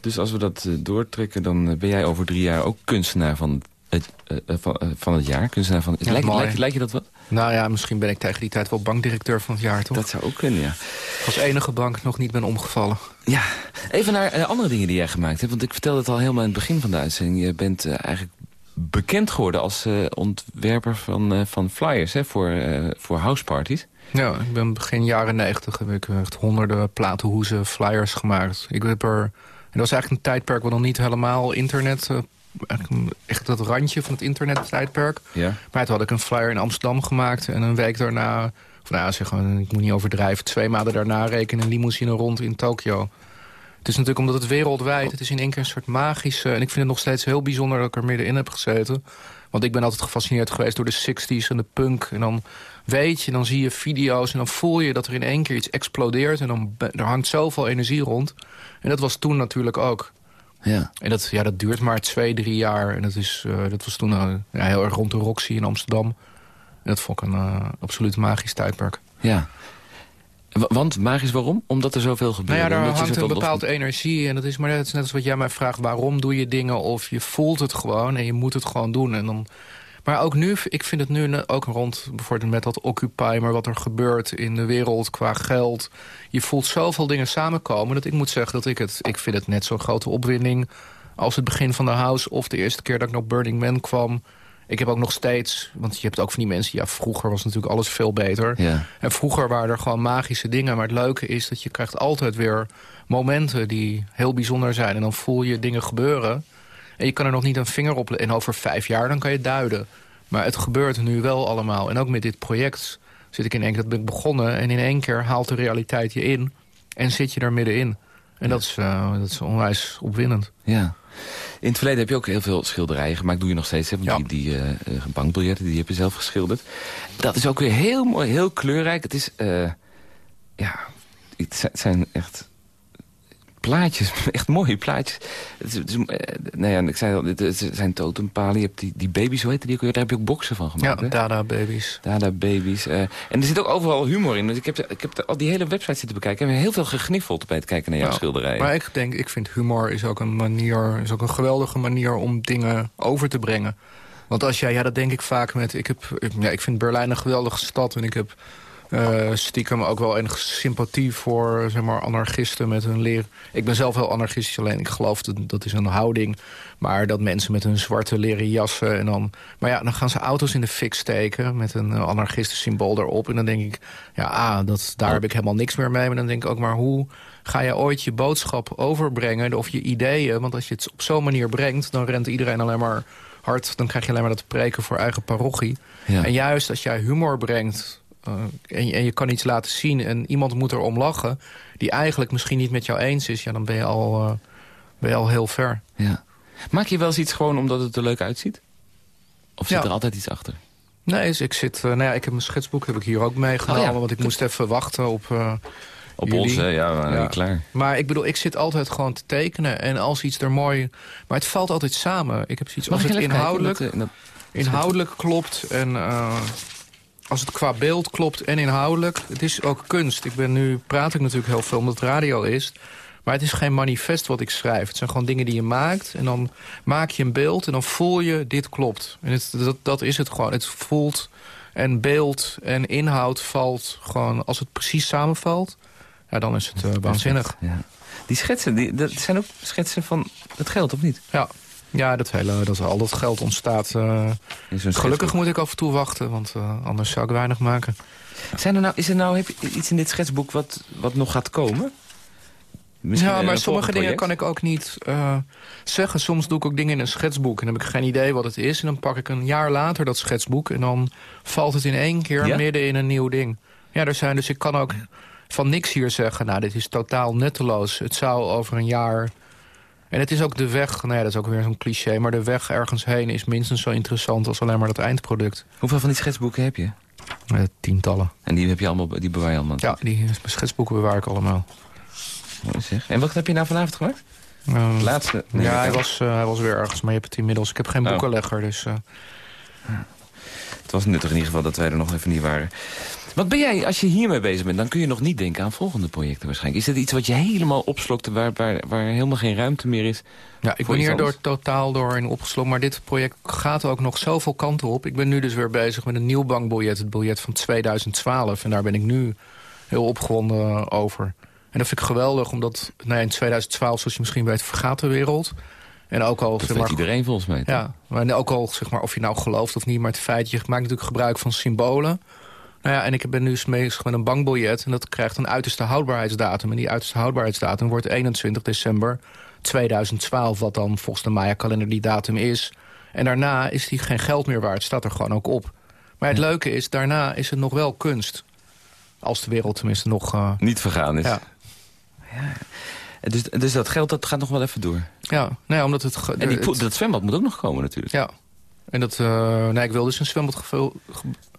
Speaker 3: Dus als we dat uh, doortrekken, dan ben jij over drie jaar ook kunstenaar van het, van, van, het jaar? Kunstenaar van, ja, lijkt, lijkt, lijkt, je dat wat?
Speaker 4: Nou ja, misschien ben ik tegen die tijd wel bankdirecteur van het jaar, toch?
Speaker 3: Dat zou ook kunnen, ja.
Speaker 4: Als enige bank nog niet ben omgevallen.
Speaker 3: Ja, even naar andere dingen die jij gemaakt hebt. Want ik vertelde het al helemaal in het begin van de uitzending. Je bent eigenlijk bekend geworden als ontwerper van, van flyers hè, voor, voor houseparties.
Speaker 4: Ja, ik ben begin jaren negentig heb ik echt honderden platenhoezen, flyers gemaakt. Ik heb er... En dat was eigenlijk een tijdperk waar nog niet helemaal internet echt dat randje van het internettijdperk.
Speaker 3: Ja.
Speaker 4: Maar toen had ik een flyer in Amsterdam gemaakt. En een week daarna, of nou zeg, ik moet niet overdrijven... twee maanden daarna rekenen een limousine rond in Tokio. Het is natuurlijk omdat het wereldwijd... het is in één keer een soort magische... en ik vind het nog steeds heel bijzonder dat ik er middenin heb gezeten. Want ik ben altijd gefascineerd geweest door de 60s en de punk. En dan weet je, dan zie je video's en dan voel je dat er in één keer iets explodeert. En dan er hangt zoveel energie rond. En dat was toen natuurlijk ook.
Speaker 3: Ja.
Speaker 4: En dat, ja, dat duurt maar twee, drie jaar. En dat, is, uh, dat was toen uh, ja, heel erg rond de Roxy in Amsterdam. En dat vond ik een uh, absoluut magisch tijdperk.
Speaker 3: Ja. Want magisch waarom? Omdat er zoveel gebeurt.
Speaker 4: Nou ja, daar hangt een bepaalde energie. En dat is maar net, net als wat jij mij vraagt. Waarom doe je dingen? Of je voelt het gewoon en je moet het gewoon doen. En dan maar ook nu, ik vind het nu ook rond bijvoorbeeld met dat Occupy... maar wat er gebeurt in de wereld qua geld. Je voelt zoveel dingen samenkomen dat ik moet zeggen dat ik het... ik vind het net zo'n grote opwinding als het begin van de House... of de eerste keer dat ik naar Burning Man kwam. Ik heb ook nog steeds, want je hebt ook van die mensen... ja, vroeger was natuurlijk alles veel beter.
Speaker 3: Ja.
Speaker 4: En vroeger waren er gewoon magische dingen. Maar het leuke is dat je krijgt altijd weer momenten die heel bijzonder zijn. En dan voel je dingen gebeuren... En je kan er nog niet een vinger op... En over vijf jaar dan kan je duiden. Maar het gebeurt nu wel allemaal. En ook met dit project zit ik in één keer... dat ben ik begonnen en in één keer haalt de realiteit je in... en zit je er middenin. En dat, is, uh, dat is onwijs opwindend.
Speaker 3: Ja. In het verleden heb je ook heel veel schilderijen gemaakt. Doe je nog steeds. Hè? Ja. Die, die uh, bankbiljetten die heb je zelf geschilderd. Dat is ook weer heel mooi, heel kleurrijk. Het is... Uh, ja, het zijn echt plaatjes, echt mooie plaatjes. Het is, eh, nou ja, ik zei al, het zijn totempalen. Je hebt die, die baby's, hoe heet die ook Daar heb je ook boksen van gemaakt.
Speaker 4: Ja, Dada baby's.
Speaker 3: Dada baby's. Uh, en er zit ook overal humor in. Dus ik heb, ik heb al die hele website zitten bekijken. Heb heel veel gegniffeld bij het kijken naar jouw ja, schilderijen.
Speaker 4: Maar ik denk, ik vind humor is ook een manier, is ook een geweldige manier om dingen over te brengen. Want als jij, ja, dat denk ik vaak met, ik heb, ja, ik vind Berlijn een geweldige stad en ik heb uh, stiekem ook wel enige sympathie voor zeg maar, anarchisten met hun leer. Ik ben zelf heel anarchistisch, alleen ik geloof dat dat is een houding. Maar dat mensen met hun zwarte leren jassen en dan... Maar ja, dan gaan ze auto's in de fik steken met een uh, anarchistisch symbool erop. En dan denk ik, ja, ah, dat, daar heb ik helemaal niks meer mee. Maar dan denk ik ook, maar hoe ga je ooit je boodschap overbrengen of je ideeën? Want als je het op zo'n manier brengt, dan rent iedereen alleen maar hard. Dan krijg je alleen maar dat preken voor eigen parochie.
Speaker 3: Ja.
Speaker 4: En juist als jij humor brengt en, je, en, je, kan iets laten zien en iemand moet erom lachen... die eigenlijk misschien niet met jou eens is... ja, dan ben je al, uh, ben je al heel ver.
Speaker 3: Ja. Maak je wel eens iets gewoon omdat het er leuk uitziet? Of zit ja. er altijd iets achter?
Speaker 4: Nee, dus ik, zit, uh, nou ja, ik heb mijn schetsboek heb ik hier ook meegenomen... Oh, ja. want ik moest even wachten op...
Speaker 3: op ons, hè? Ja, maar ja. klaar.
Speaker 4: Maar ik bedoel, ik zit altijd gewoon te tekenen. En als iets er mooi... Maar het valt altijd samen. Ik heb zoiets, als het inhoudelijk, dat, dat... inhoudelijk klopt en als het qua beeld klopt en inhoudelijk, het is ook kunst. Ik ben nu, praat ik natuurlijk heel veel omdat het radio is. Maar het is geen manifest wat ik schrijf. Het zijn gewoon dingen die je maakt. En dan maak je een beeld en dan voel je, dit klopt. En het, dat, dat is het gewoon. Het voelt en beeld en inhoud valt gewoon... als het precies samenvalt, ja, dan is het uh, waanzinnig.
Speaker 3: Ja. Die schetsen, die, dat zijn ook schetsen van het geld, of niet?
Speaker 4: Ja, ja dat hele, dat al dat geld ontstaat. Uh, gelukkig moet ik af en toe wachten, want uh, anders zou ik weinig maken.
Speaker 3: Zijn er nou, is er nou heb je iets in dit schetsboek wat, wat nog gaat komen?
Speaker 4: Misschien ja, maar sommige dingen kan ik ook niet uh, zeggen. Soms doe ik ook dingen in een schetsboek en dan heb ik geen idee wat het is. En dan pak ik een jaar later dat schetsboek en dan valt het in één keer midden in een nieuw ding. Ja, er zijn, dus ik kan ook van niks hier zeggen... nou, dit is totaal nutteloos. Het zou over een jaar... En het is ook de weg, nou ja, dat is ook weer zo'n cliché... maar de weg ergens heen is minstens zo interessant als alleen maar dat eindproduct.
Speaker 3: Hoeveel van die schetsboeken heb je?
Speaker 4: Uh, tientallen.
Speaker 3: En die, heb je allemaal, die bewaar je allemaal?
Speaker 4: Ja, die schetsboeken bewaar ik allemaal.
Speaker 3: Mooi zeg. En wat heb je nou vanavond gemaakt?
Speaker 4: Uh, Laatste? ja, hij was, uh, hij was weer ergens, maar je hebt het inmiddels... Ik heb geen oh. boekenlegger, dus...
Speaker 3: Het was nuttig in ieder geval dat wij er nog even niet waren. Wat ben jij, als je hiermee bezig bent, dan kun je nog niet denken aan volgende projecten waarschijnlijk. Is dat iets wat je helemaal opslokte, waar, waar, waar helemaal geen ruimte meer is?
Speaker 4: Ja, ik ben hier door, totaal door in opgeslokt, maar dit project gaat ook nog zoveel kanten op. Ik ben nu dus weer bezig met een nieuw bankbiljet, het biljet van 2012. En daar ben ik nu heel opgewonden over. En dat vind ik geweldig, omdat nou in 2012, zoals je misschien weet, vergaat de wereld. En ook al,
Speaker 3: dat zeg maar, iedereen volgens mij.
Speaker 4: Ja, maar ook al zeg maar, of je nou gelooft of niet, maar het feit, je maakt natuurlijk gebruik van symbolen. Nou ja, en ik ben nu bezig met een bankbiljet... en dat krijgt een uiterste houdbaarheidsdatum. En die uiterste houdbaarheidsdatum wordt 21 december 2012... wat dan volgens de Maya-kalender die datum is. En daarna is die geen geld meer waard, staat er gewoon ook op. Maar het leuke is, daarna is het nog wel kunst. Als de wereld tenminste nog... Uh...
Speaker 3: Niet vergaan is. Ja. ja. Dus, dus dat geld dat gaat nog wel even door?
Speaker 4: Ja, nee, omdat het...
Speaker 3: En die, dat zwembad moet ook nog komen natuurlijk.
Speaker 4: Ja. En dat, uh, nee, ik wil dus een zwembad gevuld,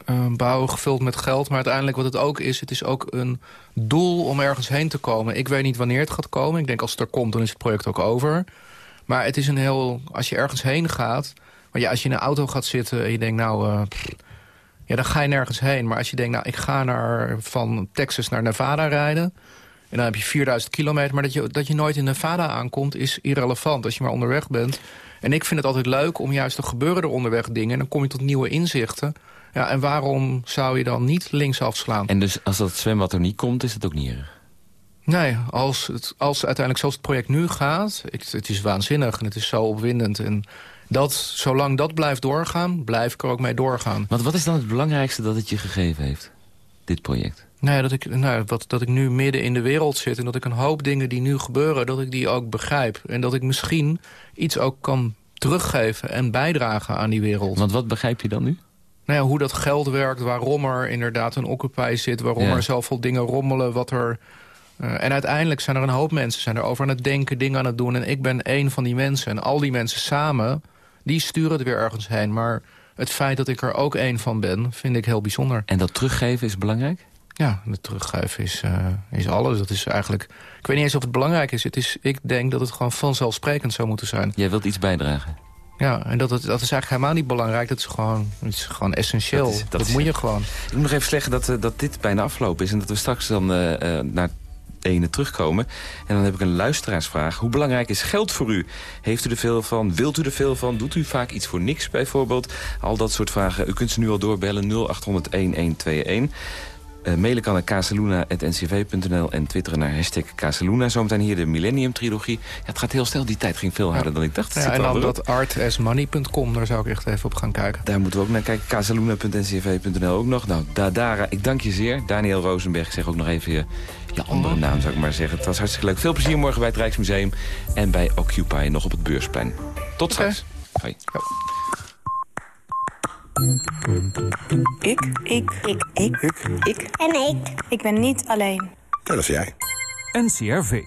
Speaker 4: uh, bouwen gevuld met geld. Maar uiteindelijk wat het ook is, het is ook een doel om ergens heen te komen. Ik weet niet wanneer het gaat komen. Ik denk als het er komt, dan is het project ook over. Maar het is een heel... Als je ergens heen gaat... Maar ja, als je in een auto gaat zitten en je denkt, nou... Uh, ja, dan ga je nergens heen. Maar als je denkt, nou, ik ga naar, van Texas naar Nevada rijden... En dan heb je 4000 kilometer. Maar dat je, dat je nooit in Nevada aankomt is irrelevant als je maar onderweg bent. En ik vind het altijd leuk om juist te gebeuren er onderweg dingen. En dan kom je tot nieuwe inzichten. Ja, en waarom zou je dan niet linksaf slaan?
Speaker 3: En dus als dat zwembad er niet komt, is het ook niet erg?
Speaker 4: Nee, als, het, als uiteindelijk zoals het project nu gaat... Het, het is waanzinnig en het is zo opwindend. En dat, zolang dat blijft doorgaan, blijf ik er ook mee doorgaan.
Speaker 3: Want wat is dan het belangrijkste dat het je gegeven heeft, dit project?
Speaker 4: Nou dat, ik, nou, wat, dat ik nu midden in de wereld zit... en dat ik een hoop dingen die nu gebeuren, dat ik die ook begrijp. En dat ik misschien iets ook kan teruggeven en bijdragen aan die wereld.
Speaker 3: Want wat begrijp je dan nu?
Speaker 4: Nou ja, hoe dat geld werkt, waarom er inderdaad een Occupy zit... waarom er zoveel dingen rommelen, wat er... Uh, en uiteindelijk zijn er een hoop mensen zijn er over aan het denken, dingen aan het doen. En ik ben één van die mensen. En al die mensen samen, die sturen het weer ergens heen. Maar het feit dat ik er ook één van ben, vind ik heel bijzonder.
Speaker 3: En dat teruggeven is belangrijk?
Speaker 4: Ja, de teruggeven is, uh, is alles. Dat is eigenlijk... Ik weet niet eens of het belangrijk is. Het is. Ik denk dat het gewoon vanzelfsprekend zou moeten zijn.
Speaker 3: Jij wilt iets bijdragen?
Speaker 4: Ja, en dat, dat, dat is eigenlijk helemaal niet belangrijk. Dat is gewoon, dat is gewoon essentieel. Dat, dat, moet je gewoon.
Speaker 3: Ik moet nog even zeggen dat, uh, dat dit bijna afgelopen is... en dat we straks dan uh, naar ene terugkomen. En dan heb ik een luisteraarsvraag. Hoe belangrijk is geld voor u? Heeft u er veel van? Wilt u er veel van? Doet u vaak iets voor niks bijvoorbeeld? Al dat soort vragen. U kunt ze nu al doorbellen 0800 1121. Uh, mailen kan naar casaluna.ncv.nl en twitteren naar hashtag Casaluna. Zometeen hier de Millennium Trilogie. Ja, het gaat heel snel. Die tijd ging veel harder dan ik dacht.
Speaker 4: Ja, en dan dat artasmoney.com, daar zou ik echt even op gaan kijken.
Speaker 3: Daar moeten we ook naar kijken. Casaluna.ncv.nl ook nog. Nou, Dadara, ik dank je zeer. Daniel Rosenberg, zeg ook nog even je, je andere naam, zou ik maar zeggen. Het was hartstikke leuk. Veel plezier morgen bij het Rijksmuseum en bij Occupy nog op het Beursplein. Tot straks. Hoi.
Speaker 7: Ik. Ik. Ik. Ik. Ik. Ik. En ik. Ik ben niet alleen.
Speaker 8: Dat is jij.
Speaker 9: NCRV.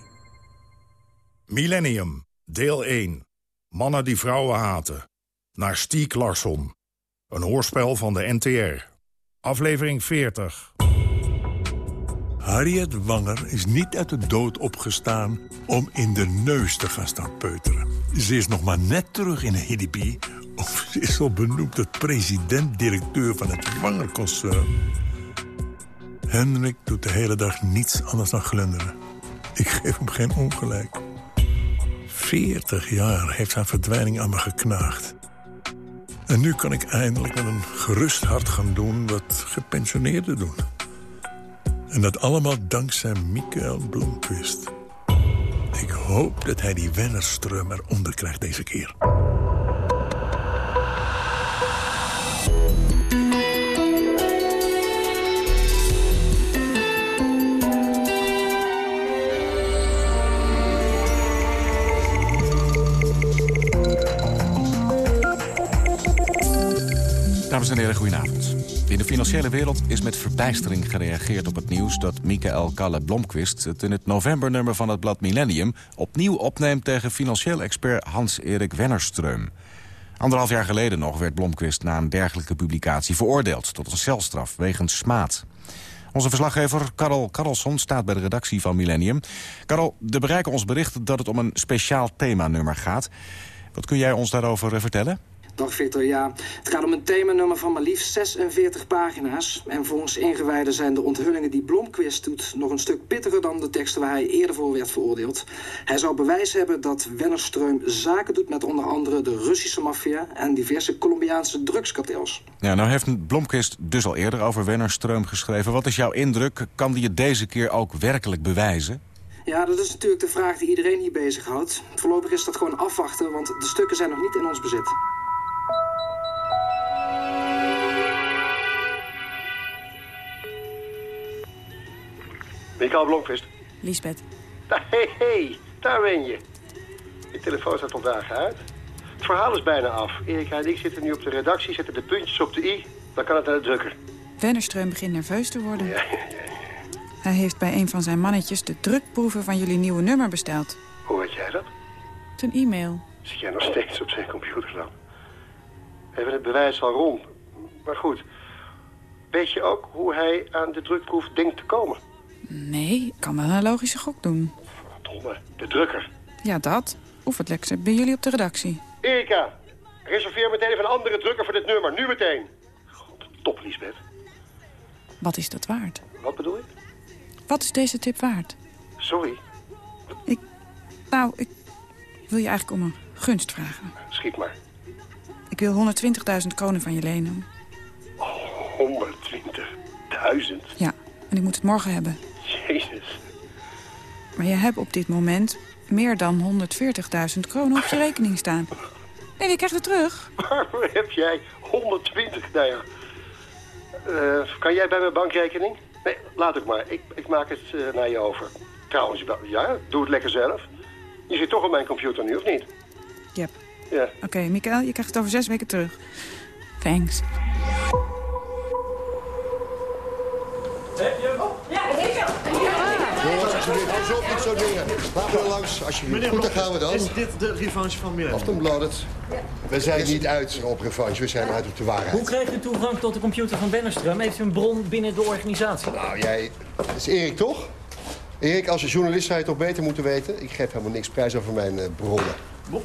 Speaker 8: Millennium, deel 1. Mannen die vrouwen haten. Naar Stiek Larsson. Een hoorspel van de NTR. Aflevering 40.
Speaker 10: Harriet Wanger is niet uit de dood opgestaan om in de neus te gaan staan peuteren. Ze is nog maar net terug in ze is al benoemd tot president-directeur van het Wanger-concern. Hendrik doet de hele dag niets anders dan glunderen. Ik geef hem geen ongelijk. 40 jaar heeft zijn verdwijning aan me geknaagd. En nu kan ik eindelijk met een gerust hart gaan doen wat gepensioneerden doen. En dat allemaal dankzij Michael Bloemquist. Ik hoop dat hij die Wennerström eronder krijgt deze keer.
Speaker 9: Dames en heren, goedenavond. In de financiële wereld is met verbijstering gereageerd op het nieuws... dat Michael Kalle Blomqvist het in het novembernummer van het blad Millennium... opnieuw opneemt tegen financieel expert Hans-Erik Wennerström. Anderhalf jaar geleden nog werd Blomqvist na een dergelijke publicatie veroordeeld... tot een celstraf wegens smaad. Onze verslaggever Karel Karlsson staat bij de redactie van Millennium. Karel, er bereiken ons berichten dat het om een speciaal themanummer gaat. Wat kun jij ons daarover vertellen?
Speaker 11: Dag Victor, ja. Het gaat om een themanummer van maar liefst 46 pagina's. En volgens ingewijden zijn de onthullingen die Blomquist doet... nog een stuk pittiger dan de teksten waar hij eerder voor werd veroordeeld. Hij zou bewijs hebben dat Wennerström zaken doet met onder andere de Russische maffia... en diverse Colombiaanse drugskartels.
Speaker 9: Ja, nou heeft Blomquist dus al eerder over Wennerström geschreven. Wat is jouw indruk? Kan die het deze keer ook werkelijk bewijzen?
Speaker 11: Ja, dat is natuurlijk de vraag die iedereen hier bezighoudt. Voorlopig is dat gewoon afwachten, want de stukken zijn nog niet in ons bezit.
Speaker 12: Mikael Blomqvist.
Speaker 13: Lisbeth.
Speaker 12: Hé, hey, daar ben je. Je telefoon staat al dagen uit. Het verhaal is bijna af. Erika en ik zitten nu op de redactie, zetten de puntjes op de i. Dan kan het naar de drukker.
Speaker 13: Wennerström begint nerveus te worden.
Speaker 12: Ja, ja, ja.
Speaker 13: Hij heeft bij een van zijn mannetjes de drukproeven van jullie nieuwe nummer besteld.
Speaker 12: Hoe weet jij dat?
Speaker 13: Het een e-mail.
Speaker 12: Zit jij nog steeds op zijn computer dan? We hebben het bewijs al rond. Maar goed, weet je ook hoe hij aan de drukproef denkt te komen?
Speaker 13: Nee, ik kan wel een logische gok doen.
Speaker 12: Domme, de drukker.
Speaker 13: Ja, dat. Of het bij jullie op de redactie.
Speaker 12: Erika, reserveer meteen even een andere drukker voor dit nummer. Nu meteen. God, top, Lisbeth.
Speaker 13: Wat is dat waard?
Speaker 12: Wat bedoel je?
Speaker 13: Wat is deze tip waard?
Speaker 12: Sorry,
Speaker 13: Nou, ik wil je eigenlijk om een gunst vragen.
Speaker 12: schiet maar.
Speaker 13: Ik wil 120.000 kronen van je lenen.
Speaker 12: 120.000?
Speaker 13: Ja, en ik moet het morgen hebben.
Speaker 12: Jezus.
Speaker 13: Maar je hebt op dit moment meer dan 140.000 kronen op je rekening staan. Nee, je krijgt het terug.
Speaker 12: Waarom heb jij 120? Nou ja. Eh, kan jij bij mijn bankrekening? Nee, laat ik maar. Ik, ik maak het eh, naar je over. Trouwens, ja, doe het lekker zelf. Je zit toch op mijn computer nu, of niet?
Speaker 13: Yep.
Speaker 12: Ja.
Speaker 13: Oké, Mikael, je krijgt het over zes weken terug. Thanks.
Speaker 14: Jongens, alsjeblieft, op met zo'n dingen. Laten we langs, alsjeblieft. Goed, dan gaan we dan.
Speaker 15: Is dit de revanche van Millennium?
Speaker 14: Aftonbladet. We zijn niet uit op revanche, we zijn uit op de waarheid.
Speaker 16: Hoe kreeg u toegang tot de computer van Bennerström? Heeft u een bron binnen de organisatie?
Speaker 14: Nou, jij... Dat is Erik, toch? Erik, als je journalist zou je het toch beter moeten weten? Ik geef helemaal niks prijs over mijn eh, bronnen.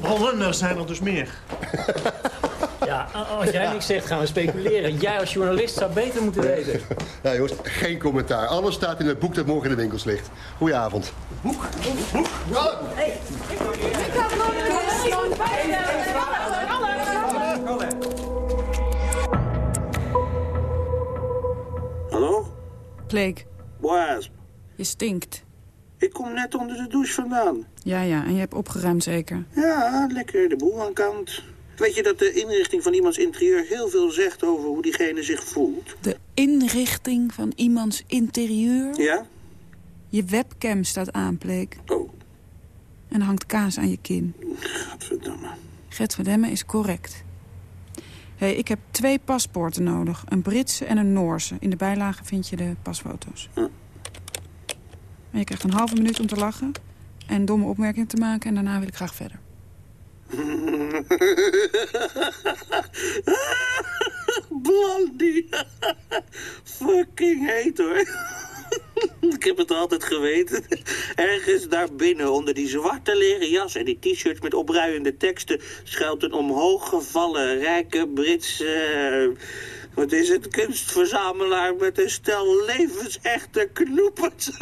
Speaker 15: Bronnen, er zijn er dus meer.
Speaker 16: Ja, als jij niks zegt, gaan we speculeren. Jij als journalist zou beter moeten weten.
Speaker 14: Nou jongens, geen commentaar. Alles staat in het boek dat morgen in de winkels ligt. Goedenavond.
Speaker 15: Boek? Boek?
Speaker 14: Ja.
Speaker 17: Hallo?
Speaker 13: Bleek,
Speaker 17: Boaz,
Speaker 13: je stinkt.
Speaker 17: ik kom net onder de douche vandaan.
Speaker 13: Ja, ja, en je hebt opgeruimd zeker.
Speaker 17: Ja, lekker de boel aan kant. Weet je dat de inrichting van iemands interieur heel veel zegt over hoe diegene zich voelt?
Speaker 13: De inrichting van iemands interieur?
Speaker 17: Ja?
Speaker 13: Je webcam staat aan, Bleek.
Speaker 17: Oh.
Speaker 13: En er hangt kaas aan je kin.
Speaker 17: Gadverdamme.
Speaker 13: Gert van Demme is correct. Hé, hey, ik heb twee paspoorten nodig. Een Britse en een Noorse. In de bijlage vind je de pasfoto's.
Speaker 17: Ja.
Speaker 13: En je krijgt een halve minuut om te lachen... en domme opmerkingen te maken... en daarna wil ik graag verder.
Speaker 17: Blondie. Fucking heet hoor. Ik heb het altijd geweten. Ergens daar binnen, onder die zwarte leren jas en die t-shirts met opruiende teksten... schuilt een omhooggevallen, rijke Britse... Wat is het kunstverzamelaar met een stel levensechte knoepers.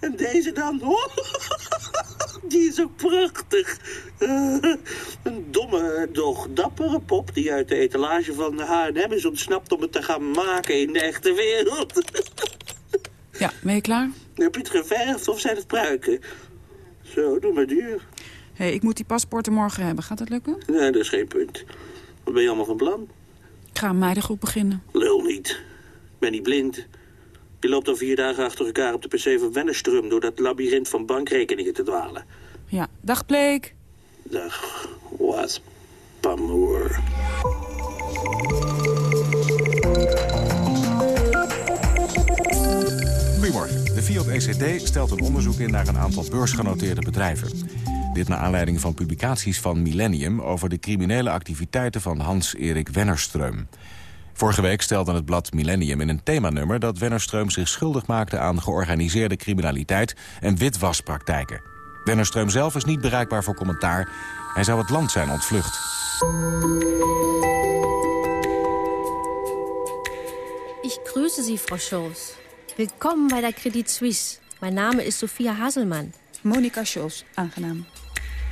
Speaker 17: en deze dan? Die is ook prachtig. een domme, doch dappere pop die uit de etalage van de H&M is ontsnapt om het te gaan maken in de echte wereld.
Speaker 13: ja, ben je klaar?
Speaker 17: Heb je het geverfd of zijn het pruiken? Zo, doe maar duur.
Speaker 13: Hé, hey, ik moet die paspoorten morgen hebben. Gaat dat lukken?
Speaker 17: Nee, dat is geen punt. Wat ben je allemaal van plan?
Speaker 13: Ik ga een meidengroep beginnen.
Speaker 17: Lul niet. Ik ben niet blind. Je loopt al vier dagen achter elkaar op de PC van Wennerstrum... door dat labyrint van bankrekeningen te dwalen.
Speaker 13: Ja, dag Bleek.
Speaker 17: Dag, wat pamoer.
Speaker 9: Goedemorgen. De Fiat ECD stelt een onderzoek in naar een aantal beursgenoteerde bedrijven. Dit naar aanleiding van publicaties van Millennium... over de criminele activiteiten van Hans-Erik Wennerstreum. Vorige week stelde het blad Millennium in een themanummer... dat Wennerstreum zich schuldig maakte aan georganiseerde criminaliteit... en witwaspraktijken. Wennerstreum zelf is niet bereikbaar voor commentaar. Hij zou het land zijn ontvlucht.
Speaker 18: Ich grüße Sie, Frau Scholz. Willkommen bei der Credit Suisse. Mijn naam is Sophia Hazelman.
Speaker 13: Monika Scholz, aangenaam.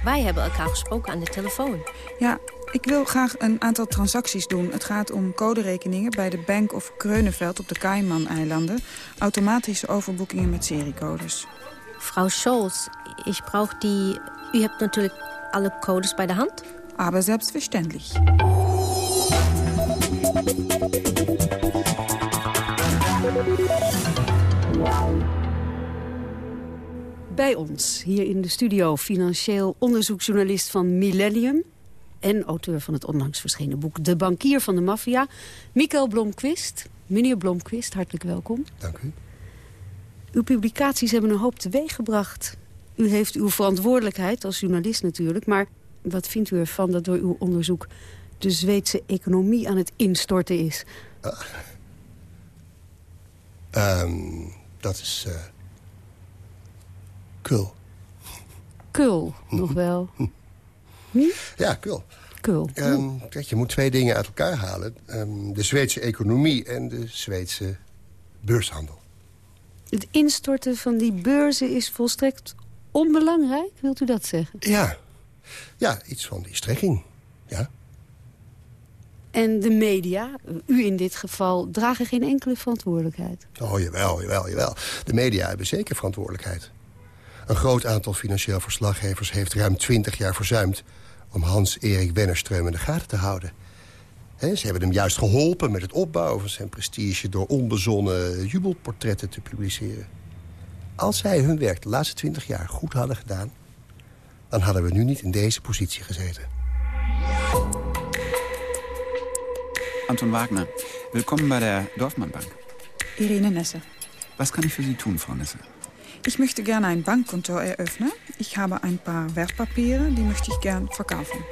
Speaker 18: Wij hebben elkaar gesproken aan de telefoon.
Speaker 13: Ja, ik wil graag een aantal transacties doen. Het gaat om coderekeningen bij de Bank of Kreunenveld op de Cayman-eilanden. Automatische overboekingen met seriecodes.
Speaker 18: Frau Scholz, ich brauche die... U hebt natuurlijk alle codes bij de hand?
Speaker 13: Aber selbstverständlich.
Speaker 19: Bij ons, hier in de studio, financieel onderzoeksjournalist van Millennium... en auteur van het onlangs verschenen boek De Bankier van de Maffia... Mikael Blomquist. Meneer Blomquist, hartelijk welkom.
Speaker 14: Dank u.
Speaker 19: Uw publicaties hebben een hoop teweeggebracht. U heeft uw verantwoordelijkheid als journalist natuurlijk... maar wat vindt u ervan dat door uw onderzoek... de Zweedse economie aan het instorten is?
Speaker 14: Uh, um, dat is... Uh, kul.
Speaker 19: Kul, nog wel.
Speaker 14: Hm? Ja, kul.
Speaker 19: Kul.
Speaker 14: Um, kijk, je moet twee dingen uit elkaar halen. Um, de Zweedse economie en de Zweedse beurshandel.
Speaker 19: Het instorten van die beurzen is volstrekt onbelangrijk, wilt u dat zeggen?
Speaker 14: Ja, ja iets van die strekking, ja.
Speaker 19: En de media, u in dit geval, dragen geen enkele verantwoordelijkheid?
Speaker 14: Oh, jawel, jawel, jawel. De media hebben zeker verantwoordelijkheid. Een groot aantal financieel verslaggevers heeft ruim 20 jaar verzuimd... om Hans-Erik Wennerstreum in de gaten te houden. He, ze hebben hem juist geholpen met het opbouwen van zijn prestige... door onbezonnen jubelportretten te publiceren. Als zij hun werk de laatste 20 jaar goed hadden gedaan... dan hadden we nu niet in deze positie gezeten.
Speaker 20: Anton Wagner, willkommen bei der Dorfmann Bank.
Speaker 13: Irene Nesse.
Speaker 20: Was kann ich für Sie tun, Frau Nesse?
Speaker 13: Ich möchte gerne ein Bankkonto eröffnen. Ich habe ein paar Wertpapiere, die möchte ich gern verkaufen.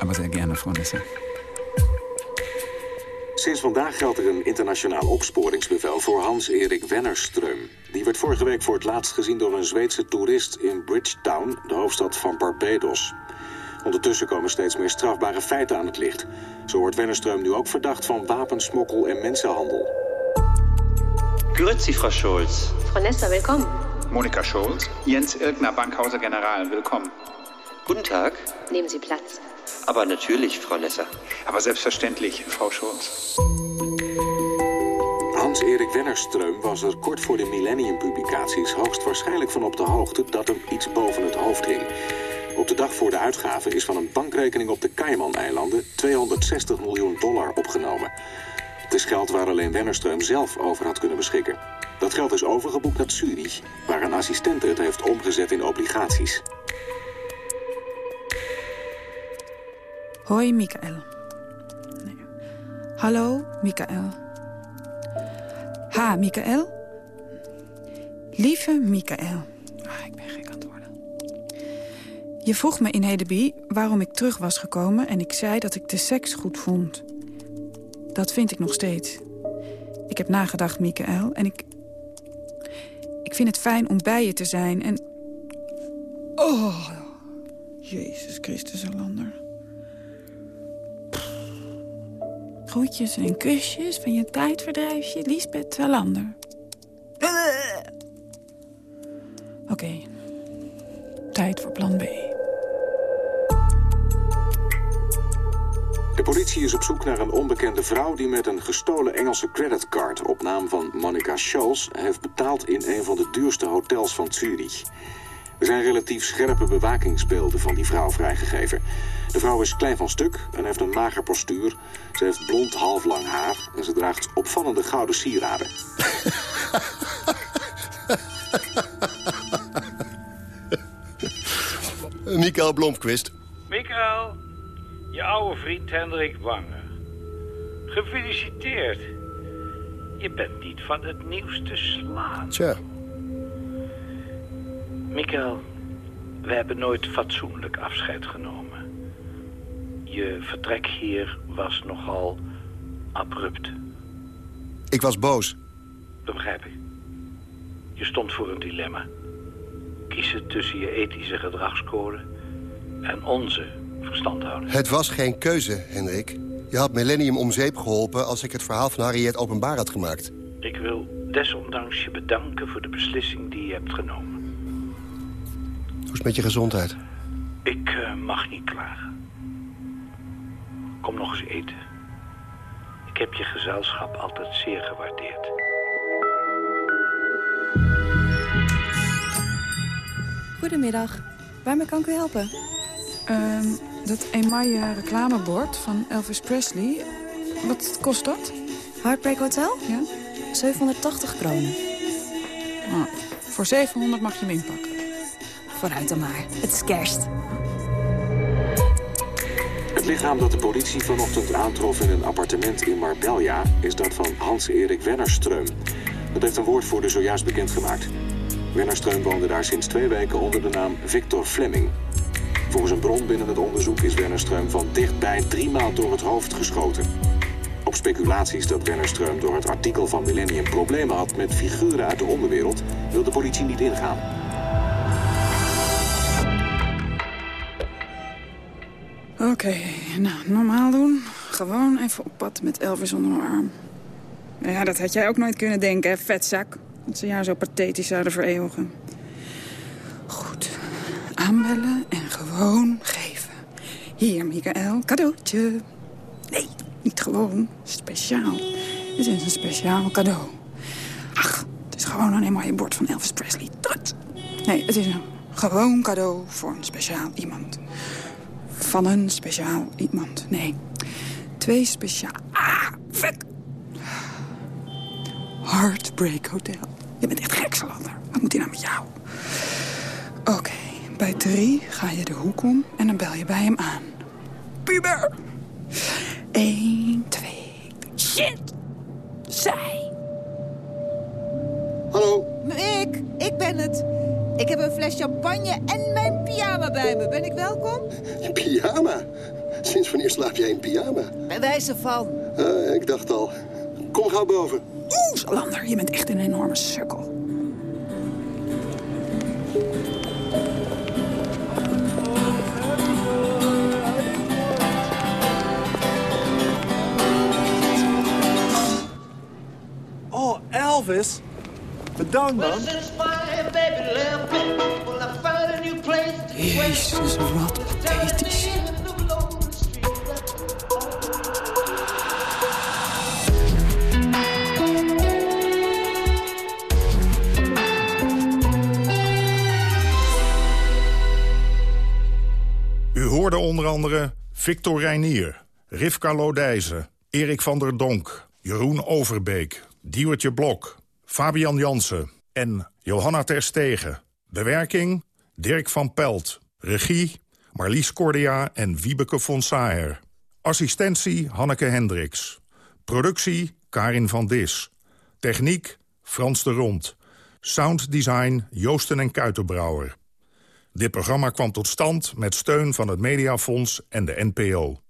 Speaker 20: Aber sehr gerne, Frau Nesse.
Speaker 21: Sinds vandaag geldt er een internationaal opsporingsbevel voor Hans-Erik Wennerström. Die werd vorige week voor het laatst gezien door een Zweedse toerist in Bridgetown, de hoofdstad van Barbados. Ondertussen komen steeds meer strafbare feiten aan het licht. Zo wordt Wennerström nu ook verdacht van wapensmokkel en mensenhandel.
Speaker 22: Grüezi, Frau Scholz.
Speaker 18: Frau Nessa, willkommen.
Speaker 22: Monika Scholz, Jens Ilgner, Bankhauser General, willkommen. Guten Tag.
Speaker 18: Nehmen Sie Platz.
Speaker 22: Aber natürlich, Frau Nesser. Aber selbstverständlich, Frau Scholz.
Speaker 21: Hans-Erik Wennerström was er kort voor de Millennium-publicaties hoogstwaarschijnlijk van op de hoogte dat hem iets boven het hoofd hing. Op de dag voor de uitgave is van een bankrekening op de Cayman-eilanden 260 miljoen dollar opgenomen. Het is geld waar alleen Wennerström zelf over had kunnen beschikken. Dat geld is overgeboekt naar Zurich, waar een assistente het heeft omgezet in obligaties.
Speaker 13: Hoi, Michael. Nee. Hallo, Michael. Ha, Michael. Lieve Michael. Ah, ik ben gek aan het worden. Je vroeg me in Hedeby waarom ik terug was gekomen... en ik zei dat ik de seks goed vond. Dat vind ik nog steeds. Ik heb nagedacht, Michael, en ik... Ik vind het fijn om bij je te zijn en... Oh, Jezus Christus, Alander. Groetjes en kusjes van je tijdverdrijfje Liesbeth Wallander. Oké, tijd voor plan B.
Speaker 21: De politie is op zoek naar een onbekende vrouw... die met een gestolen Engelse creditcard op naam van Monica Scholz... heeft betaald in een van de duurste hotels van Zurich. Er zijn relatief scherpe bewakingsbeelden van die vrouw vrijgegeven. De vrouw is klein van stuk en heeft een mager postuur. Ze heeft blond halflang haar en ze draagt opvallende gouden sieraden.
Speaker 14: Mikael Blomqvist.
Speaker 23: Mikael, je oude vriend Hendrik Wanger. Gefeliciteerd. Je bent niet van het nieuws te slaan.
Speaker 14: Tja.
Speaker 23: Mikael, we hebben nooit fatsoenlijk afscheid genomen. Je vertrek hier was nogal abrupt.
Speaker 14: Ik was boos.
Speaker 23: Dat begrijp ik. Je stond voor een dilemma. Kiezen tussen je ethische gedragscode en onze
Speaker 14: Het was geen keuze, Hendrik. Je had Millennium om zeep geholpen als ik het verhaal van Harriet openbaar had gemaakt.
Speaker 23: Ik wil desondanks je bedanken voor de beslissing die je hebt genomen.
Speaker 14: Hoe is het met je gezondheid?
Speaker 23: Ik uh, mag niet klagen. Kom nog eens eten. Ik heb je gezelschap altijd zeer gewaardeerd.
Speaker 24: Goedemiddag. Waarmee kan ik u helpen?
Speaker 13: Uh, dat emaille reclamebord van Elvis Presley. Wat kost dat?
Speaker 24: Heartbreak Hotel?
Speaker 13: Ja.
Speaker 24: 780 kronen.
Speaker 13: Ah, voor 700 mag je hem inpakken.
Speaker 24: Vooruit dan maar. Het is kerst.
Speaker 21: Het lichaam dat de politie vanochtend aantrof in een appartement in Marbella... is dat van Hans-Erik Wennerstreum. Dat heeft een woordvoerder zojuist bekendgemaakt. Wennerstreum woonde daar sinds twee weken onder de naam Victor Fleming. Volgens een bron binnen het onderzoek is Wennerstreum van dichtbij driemaal door het hoofd geschoten. Op speculaties dat Wennerstreum door het artikel van Millennium problemen had met figuren uit de onderwereld... wil de politie niet ingaan.
Speaker 13: Oké, nou, normaal doen. Gewoon even op pad met Elvis onder mijn arm. Ja, dat had jij ook nooit kunnen denken, hè, vetzak. Dat ze jou zo pathetisch zouden vereeuwigen. Goed, aanbellen en gewoon geven. Hier, Michael, cadeautje. Nee, niet gewoon, speciaal. Dit is een speciaal cadeau. Ach, het is gewoon een eenmaal je bord van Elvis Presley. Dat. Nee, het is een gewoon cadeau voor een speciaal iemand. Van een speciaal iemand. Nee, twee speciaal... Ah, fuck! Heartbreak Hotel. Je bent echt gek, Salander. Wat moet hij nou met jou? Bij drie ga je de hoek om en dan bel je bij hem aan. Puber! Eén, twee, shit! Zij!
Speaker 14: Hallo?
Speaker 25: Ik, ik ben het. Ik heb een fles champagne en mijn pyjama bij me. Ben ik welkom?
Speaker 14: Pyjama? Sinds wanneer slaap jij in pyjama?
Speaker 25: Bij wijze van.
Speaker 14: Uh, ik dacht al. Kom gauw boven.
Speaker 13: Oeh, Salander, je bent echt een enorme sukkel.
Speaker 15: Elvis. Bedankt, man.
Speaker 13: Jezus, wat pathetisch.
Speaker 8: U hoorde onder andere Victor Reinier, Rivka Lodijzen, Erik van der Donk, Jeroen Overbeek, Diewertje Blok, Fabian Jansen en Johanna Terstegen. Bewerking Dirk van Pelt. Regie Marlies Cordia en Wiebeke von Saer. Assistentie Hanneke Hendricks. Productie Karin van Dis. Techniek Frans de Rond. Sounddesign Joosten en Kuitenbrouwer. Dit programma kwam tot stand met steun van het Mediafonds en de NPO.